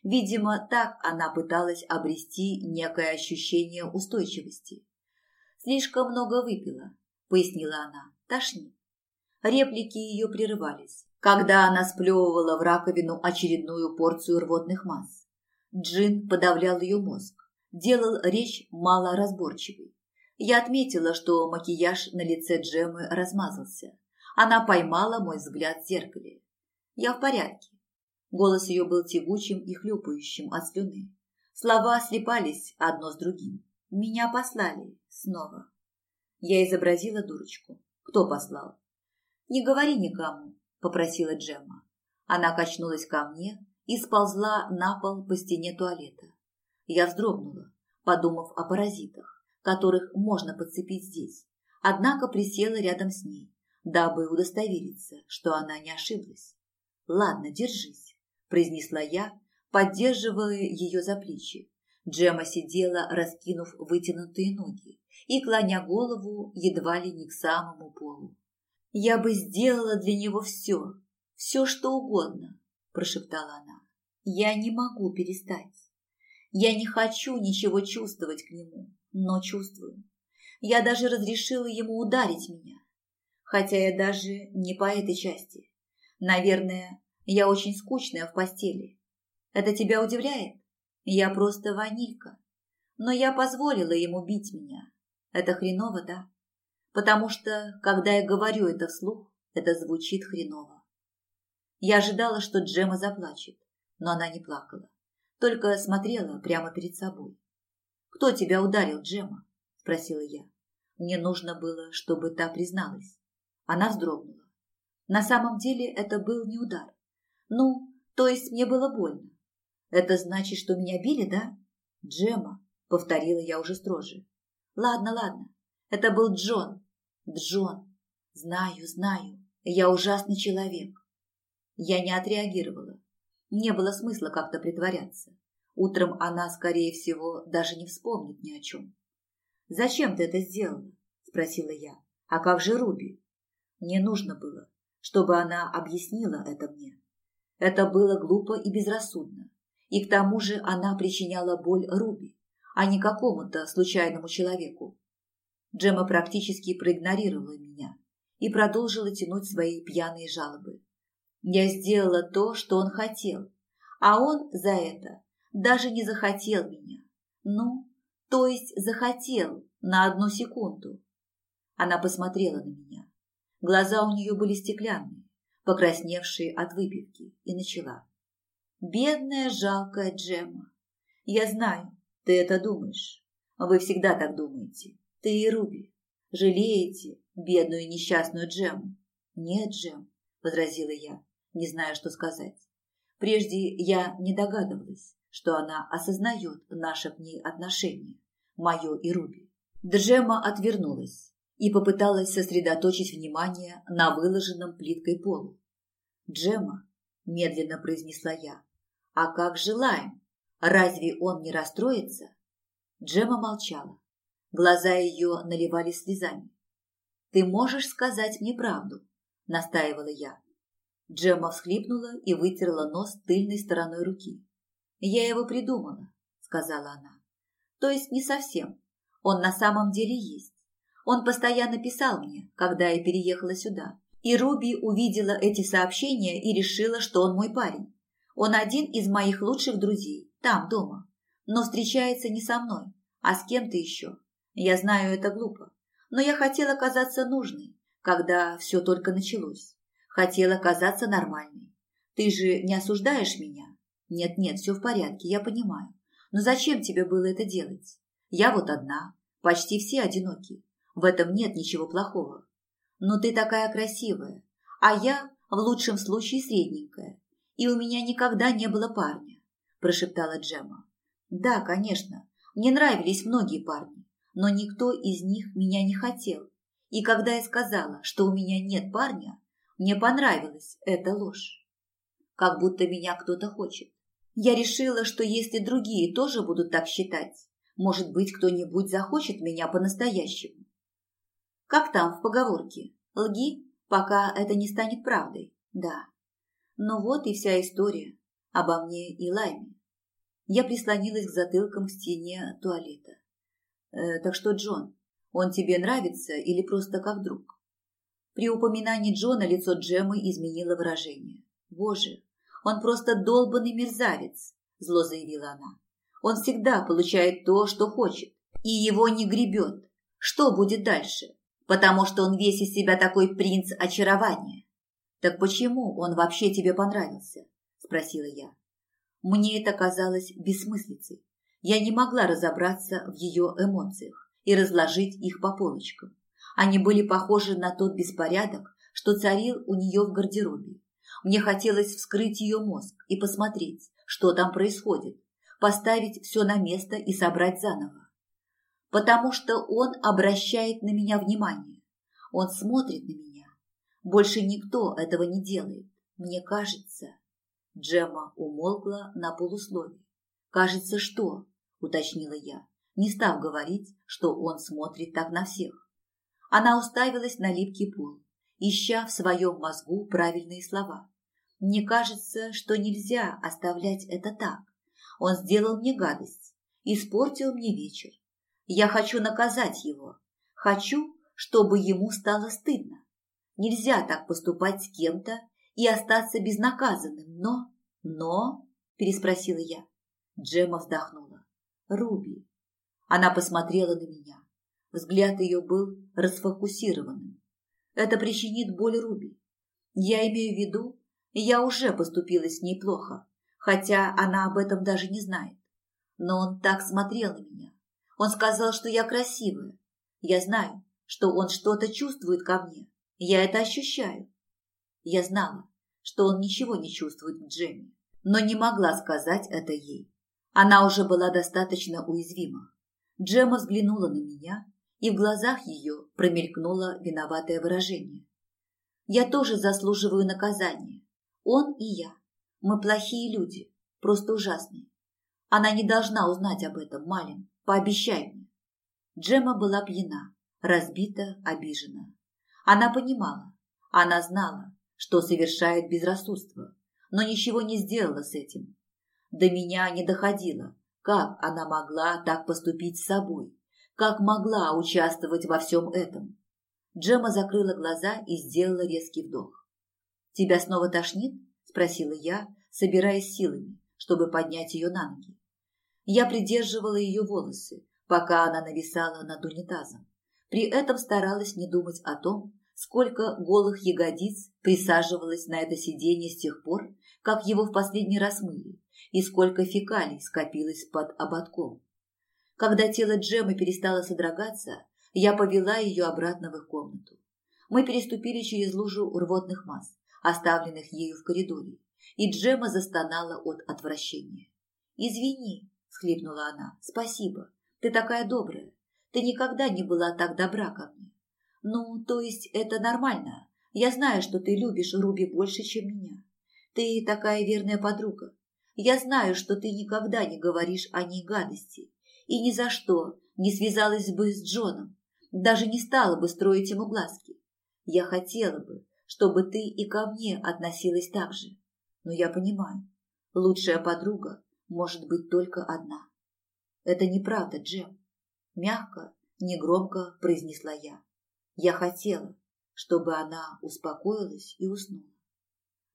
Видимо, так она пыталась обрести некое ощущение устойчивости. «Слишком много выпила», — пояснила она, — «тошнит». Реплики ее прерывались, когда она сплевывала в раковину очередную порцию рвотных масс. Джин подавлял ее мозг, делал речь малоразборчивой. Я отметила, что макияж на лице Джемы размазался. Она поймала мой взгляд в зеркале. «Я в порядке». Голос ее был тягучим и хлюпающим от слюны. Слова слепались одно с другим. Меня послали снова. Я изобразила дурочку. Кто послал? «Не говори никому», – попросила Джемма. Она качнулась ко мне и сползла на пол по стене туалета. Я вздрогнула, подумав о паразитах которых можно подцепить здесь, однако присела рядом с ней, дабы удостовериться, что она не ошиблась. «Ладно, держись», – произнесла я, поддерживая ее за плечи. Джема сидела, раскинув вытянутые ноги и клоня голову едва ли не к самому полу. «Я бы сделала для него все, все, что угодно», – прошептала она. «Я не могу перестать. Я не хочу ничего чувствовать к нему но чувствую. Я даже разрешила ему ударить меня. Хотя я даже не по этой части. Наверное, я очень скучная в постели. Это тебя удивляет? Я просто ванилька. Но я позволила ему бить меня. Это хреново, да? Потому что, когда я говорю это вслух, это звучит хреново. Я ожидала, что Джема заплачет, но она не плакала, только смотрела прямо перед собой. «Кто тебя ударил, Джема?» – спросила я. Мне нужно было, чтобы та призналась. Она вздрогнула. На самом деле это был не удар. Ну, то есть мне было больно. Это значит, что меня били, да? Джема, повторила я уже строже. Ладно, ладно. Это был Джон. Джон. Знаю, знаю. Я ужасный человек. Я не отреагировала. Не было смысла как-то притворяться. Утром она, скорее всего, даже не вспомнит ни о чем. «Зачем ты это сделала?» – спросила я. «А как же Руби?» Мне нужно было, чтобы она объяснила это мне. Это было глупо и безрассудно. И к тому же она причиняла боль Руби, а не какому-то случайному человеку. Джема практически проигнорировала меня и продолжила тянуть свои пьяные жалобы. Я сделала то, что он хотел, а он за это даже не захотел меня. Ну, то есть захотел на одну секунду. Она посмотрела на меня. Глаза у нее были стеклянные, покрасневшие от выпивки, и начала. «Бедная, жалкая Джема. Я знаю, ты это думаешь. Вы всегда так думаете. Ты и Руби. Жалеете бедную несчастную Джему?» «Нет, Джем», — возразила я, не зная, что сказать. Прежде я не догадывалась, что она осознает наше к ней отношение, мое и Руби. Джема отвернулась и попыталась сосредоточить внимание на выложенном плиткой полу. «Джема», – медленно произнесла я, – «а как же Лайм? Разве он не расстроится?» Джема молчала. Глаза ее наливались слезами. «Ты можешь сказать мне правду?» – настаивала я. Джема всхлипнула и вытерла нос тыльной стороной руки. «Я его придумала», – сказала она. «То есть не совсем. Он на самом деле есть. Он постоянно писал мне, когда я переехала сюда. И Руби увидела эти сообщения и решила, что он мой парень. Он один из моих лучших друзей, там, дома. Но встречается не со мной, а с кем-то еще. Я знаю, это глупо. Но я хотела казаться нужной, когда все только началось. Хотела казаться нормальной. Ты же не осуждаешь меня? Нет-нет, все в порядке, я понимаю. Но зачем тебе было это делать? Я вот одна, почти все одиноки. В этом нет ничего плохого. Но ты такая красивая, а я в лучшем случае средненькая. И у меня никогда не было парня, прошептала Джема. Да, конечно, мне нравились многие парни, но никто из них меня не хотел. И когда я сказала, что у меня нет парня, мне понравилась эта ложь. Как будто меня кто-то хочет. Я решила, что если другие тоже будут так считать, может быть, кто-нибудь захочет меня по-настоящему. Как там в поговорке? Лги, пока это не станет правдой. Да. Ну вот и вся история обо мне и Лайме. Я прислонилась к затылкам к стене туалета. Э, так что, Джон, он тебе нравится или просто как друг? При упоминании Джона лицо Джемы изменило выражение. Боже, он просто долбанный мерзавец, зло заявила она. Он всегда получает то, что хочет, и его не гребет. Что будет дальше? Потому что он весь из себя такой принц очарования. Так почему он вообще тебе понравился? Спросила я. Мне это казалось бессмыслицей. Я не могла разобраться в ее эмоциях и разложить их по полочкам. Они были похожи на тот беспорядок, что царил у нее в гардеробе. Мне хотелось вскрыть ее мозг и посмотреть, что там происходит, поставить все на место и собрать заново. Потому что он обращает на меня внимание. Он смотрит на меня. Больше никто этого не делает. Мне кажется... Джема умолкла на полуслове. «Кажется, что?» – уточнила я, не став говорить, что он смотрит так на всех. Она уставилась на липкий пол, ища в своем мозгу правильные слова. Мне кажется, что нельзя оставлять это так. Он сделал мне гадость, испортил мне вечер. Я хочу наказать его. Хочу, чтобы ему стало стыдно. Нельзя так поступать с кем-то и остаться безнаказанным, но... Но... – переспросила я. Джема вздохнула. «Руби». Она посмотрела на меня. Взгляд ее был расфокусированным. Это причинит боль Руби. Я имею в виду, я уже поступила с ней плохо, хотя она об этом даже не знает. Но он так смотрел на меня. Он сказал, что я красивая. Я знаю, что он что-то чувствует ко мне. Я это ощущаю. Я знала, что он ничего не чувствует к Джемме, но не могла сказать это ей. Она уже была достаточно уязвима. Джемма взглянула на меня, и в глазах ее промелькнуло виноватое выражение. «Я тоже заслуживаю наказания. Он и я. Мы плохие люди, просто ужасные. Она не должна узнать об этом, Малин. Пообещай мне». Джемма была пьяна, разбита, обижена. Она понимала, она знала, что совершает безрассудство, но ничего не сделала с этим. До меня не доходило, как она могла так поступить с собой, как могла участвовать во всем этом. Джема закрыла глаза и сделала резкий вдох. «Тебя снова тошнит?» – спросила я, собираясь силами, чтобы поднять ее на ноги. Я придерживала ее волосы, пока она нависала над унитазом. При этом старалась не думать о том, сколько голых ягодиц присаживалось на это сиденье с тех пор, как его в последний раз мыли, и сколько фекалий скопилось под ободком. Когда тело Джемы перестало содрогаться, я повела ее обратно в их комнату. Мы переступили через лужу рвотных масс, оставленных ею в коридоре, и Джема застонала от отвращения. «Извини», – схлипнула она, – «спасибо, ты такая добрая, ты никогда не была так добра ко мне». «Ну, то есть это нормально, я знаю, что ты любишь Руби больше, чем меня. Ты такая верная подруга. Я знаю, что ты никогда не говоришь о ней гадости, и ни за что не связалась бы с Джоном, даже не стала бы строить ему глазки. Я хотела бы, чтобы ты и ко мне относилась так же. Но я понимаю, лучшая подруга может быть только одна. Это неправда, Джем. Мягко, негромко произнесла я. Я хотела, чтобы она успокоилась и уснула.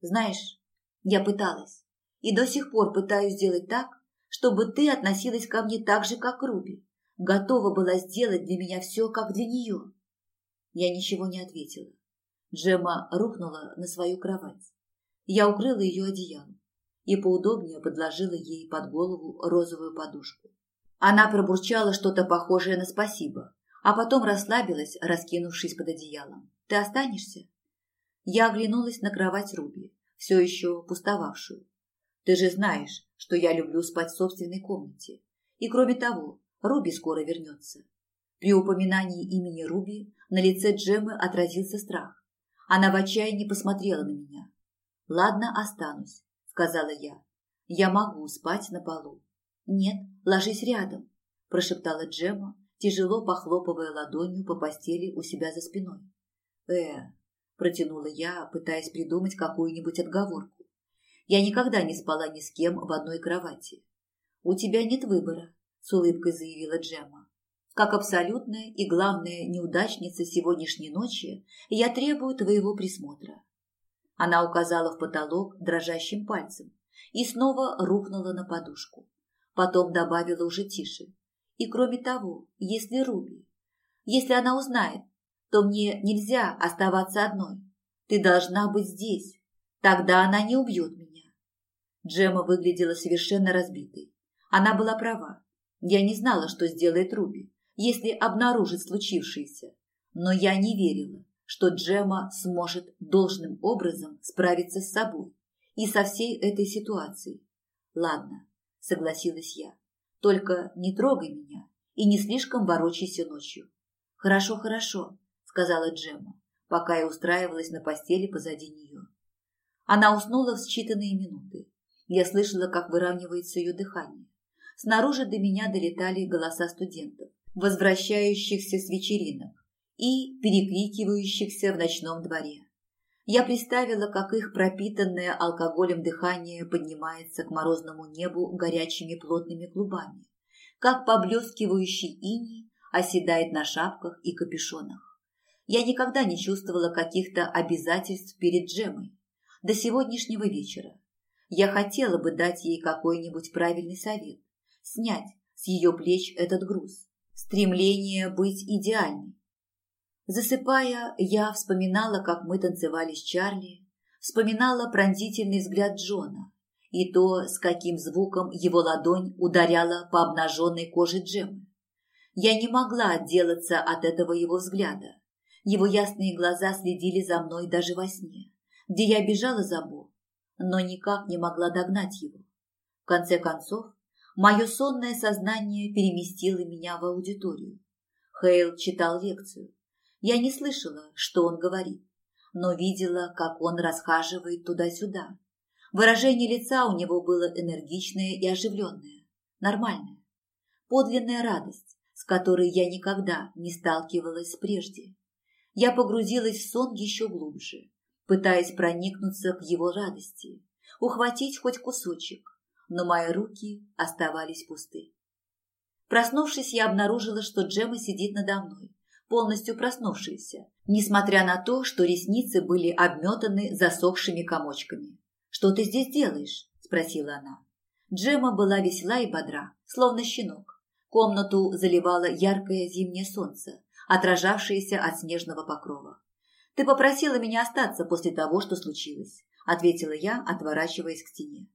Знаешь, я пыталась и до сих пор пытаюсь сделать так, чтобы ты относилась ко мне так же, как Руби. Готова была сделать для меня все, как для нее. Я ничего не ответила. Джема рухнула на свою кровать. Я укрыла ее одеялом и поудобнее подложила ей под голову розовую подушку. Она пробурчала что-то похожее на спасибо, а потом расслабилась, раскинувшись под одеялом. «Ты останешься?» Я оглянулась на кровать Руби, все еще пустовавшую. «Ты же знаешь, что я люблю спать в собственной комнате. И кроме того, Руби скоро вернется. При упоминании имени Руби на лице Джеммы отразился страх. Она в отчаянии посмотрела на меня. «Ладно, останусь», — сказала я. «Я могу спать на полу». «Нет, ложись рядом», – прошептала Джемма, тяжело похлопывая ладонью по постели у себя за спиной. «Э», – протянула я, пытаясь придумать какую-нибудь отговорку. Я никогда не спала ни с кем в одной кровати. «У тебя нет выбора», – с улыбкой заявила Джемма. «Как абсолютная и главная неудачница сегодняшней ночи, я требую твоего присмотра». Она указала в потолок дрожащим пальцем и снова рухнула на подушку. Потом добавила уже тише. «И кроме того, если Руби, если она узнает, то мне нельзя оставаться одной. Ты должна быть здесь. Тогда она не убьет меня. Джема выглядела совершенно разбитой. Она была права. Я не знала, что сделает Руби, если обнаружит случившееся. Но я не верила, что Джема сможет должным образом справиться с собой и со всей этой ситуацией. Ладно, согласилась я. Только не трогай меня и не слишком ворочайся ночью. Хорошо, хорошо, сказала Джема, пока я устраивалась на постели позади нее. Она уснула в считанные минуты, я слышала, как выравнивается ее дыхание. Снаружи до меня долетали голоса студентов, возвращающихся с вечеринок и перекрикивающихся в ночном дворе. Я представила, как их пропитанное алкоголем дыхание поднимается к морозному небу горячими плотными клубами, как поблескивающий иней оседает на шапках и капюшонах. Я никогда не чувствовала каких-то обязательств перед Джемой до сегодняшнего вечера, Я хотела бы дать ей какой-нибудь правильный совет, снять с ее плеч этот груз, стремление быть идеальной. Засыпая, я вспоминала, как мы танцевали с Чарли, вспоминала пронзительный взгляд Джона и то, с каким звуком его ладонь ударяла по обнаженной коже Джемы. Я не могла отделаться от этого его взгляда. Его ясные глаза следили за мной даже во сне, где я бежала за Бо, но никак не могла догнать его. В конце концов, мое сонное сознание переместило меня в аудиторию. Хейл читал лекцию. Я не слышала, что он говорит, но видела, как он расхаживает туда-сюда. Выражение лица у него было энергичное и оживленное, нормальное. Подлинная радость, с которой я никогда не сталкивалась прежде. Я погрузилась в сон еще глубже, пытаясь проникнуться к его радости, ухватить хоть кусочек, но мои руки оставались пусты. Проснувшись, я обнаружила, что Джема сидит надо мной, полностью проснувшаяся, несмотря на то, что ресницы были обметаны засохшими комочками. «Что ты здесь делаешь?» – спросила она. Джема была весела и бодра, словно щенок. Комнату заливало яркое зимнее солнце, отражавшееся от снежного покрова. «Ты попросила меня остаться после того, что случилось», – ответила я, отворачиваясь к стене.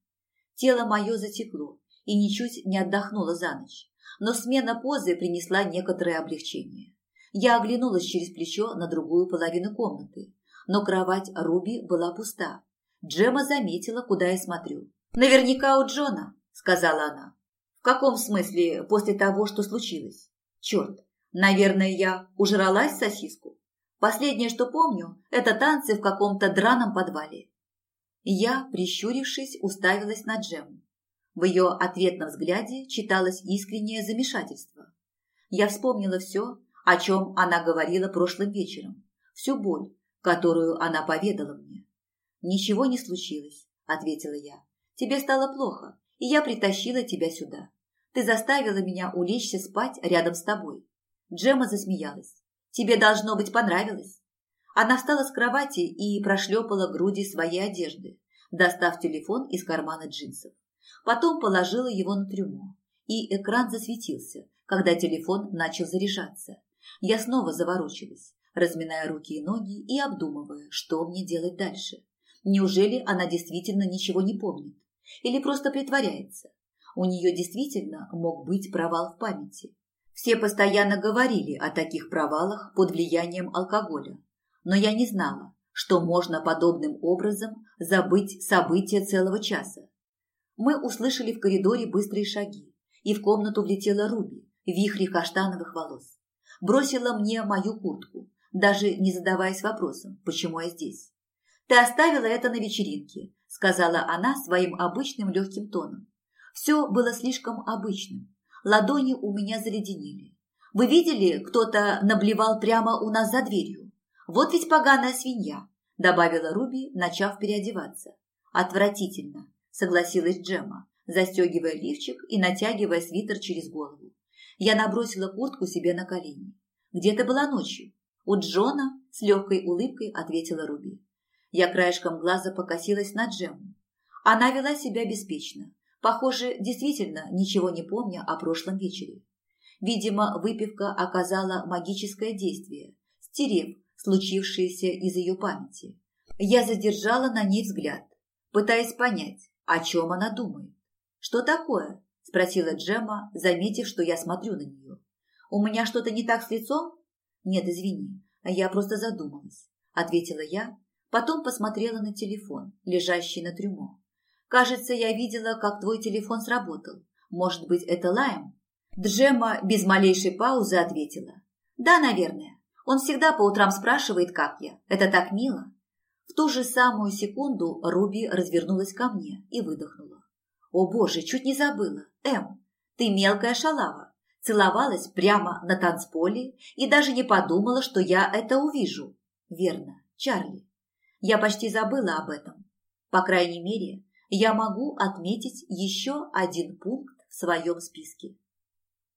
Тело мое затекло и ничуть не отдохнуло за ночь, но смена позы принесла некоторое облегчение. Я оглянулась через плечо на другую половину комнаты, но кровать Руби была пуста. Джема заметила, куда я смотрю. «Наверняка у Джона», – сказала она. «В каком смысле после того, что случилось? Черт, наверное, я ужралась сосиску. Последнее, что помню, это танцы в каком-то драном подвале». Я, прищурившись, уставилась на Джему. В ее ответном взгляде читалось искреннее замешательство. Я вспомнила все, о чем она говорила прошлым вечером, всю боль, которую она поведала мне. «Ничего не случилось», – ответила я. «Тебе стало плохо, и я притащила тебя сюда. Ты заставила меня улечься спать рядом с тобой». Джема засмеялась. «Тебе, должно быть, понравилось». Она встала с кровати и прошлепала груди своей одежды, достав телефон из кармана джинсов. Потом положила его на трюмо, и экран засветился, когда телефон начал заряжаться. Я снова заворочилась, разминая руки и ноги и обдумывая, что мне делать дальше. Неужели она действительно ничего не помнит? Или просто притворяется? У нее действительно мог быть провал в памяти. Все постоянно говорили о таких провалах под влиянием алкоголя. Но я не знала, что можно подобным образом забыть события целого часа. Мы услышали в коридоре быстрые шаги, и в комнату влетела Руби, вихре каштановых волос бросила мне мою куртку, даже не задаваясь вопросом, почему я здесь. «Ты оставила это на вечеринке», – сказала она своим обычным легким тоном. Все было слишком обычным. Ладони у меня заледенели. «Вы видели, кто-то наблевал прямо у нас за дверью? Вот ведь поганая свинья», – добавила Руби, начав переодеваться. «Отвратительно», – согласилась Джема, застегивая лифчик и натягивая свитер через голову. Я набросила куртку себе на колени. «Где ты была ночью?» «У Джона», – с легкой улыбкой ответила Руби. Я краешком глаза покосилась на Джему. Она вела себя беспечно. Похоже, действительно ничего не помня о прошлом вечере. Видимо, выпивка оказала магическое действие, стерев случившееся из ее памяти. Я задержала на ней взгляд, пытаясь понять, о чем она думает. «Что такое?» – спросила Джема, заметив, что я смотрю на нее. «У меня что-то не так с лицом?» «Нет, извини, я просто задумалась», – ответила я, потом посмотрела на телефон, лежащий на трюмо. «Кажется, я видела, как твой телефон сработал. Может быть, это Лайм?» Джема без малейшей паузы ответила. «Да, наверное. Он всегда по утрам спрашивает, как я. Это так мило». В ту же самую секунду Руби развернулась ко мне и выдохнула. «О боже, чуть не забыла. Эм, ты мелкая шалава. Целовалась прямо на танцполе и даже не подумала, что я это увижу. Верно, Чарли. Я почти забыла об этом. По крайней мере, я могу отметить еще один пункт в своем списке.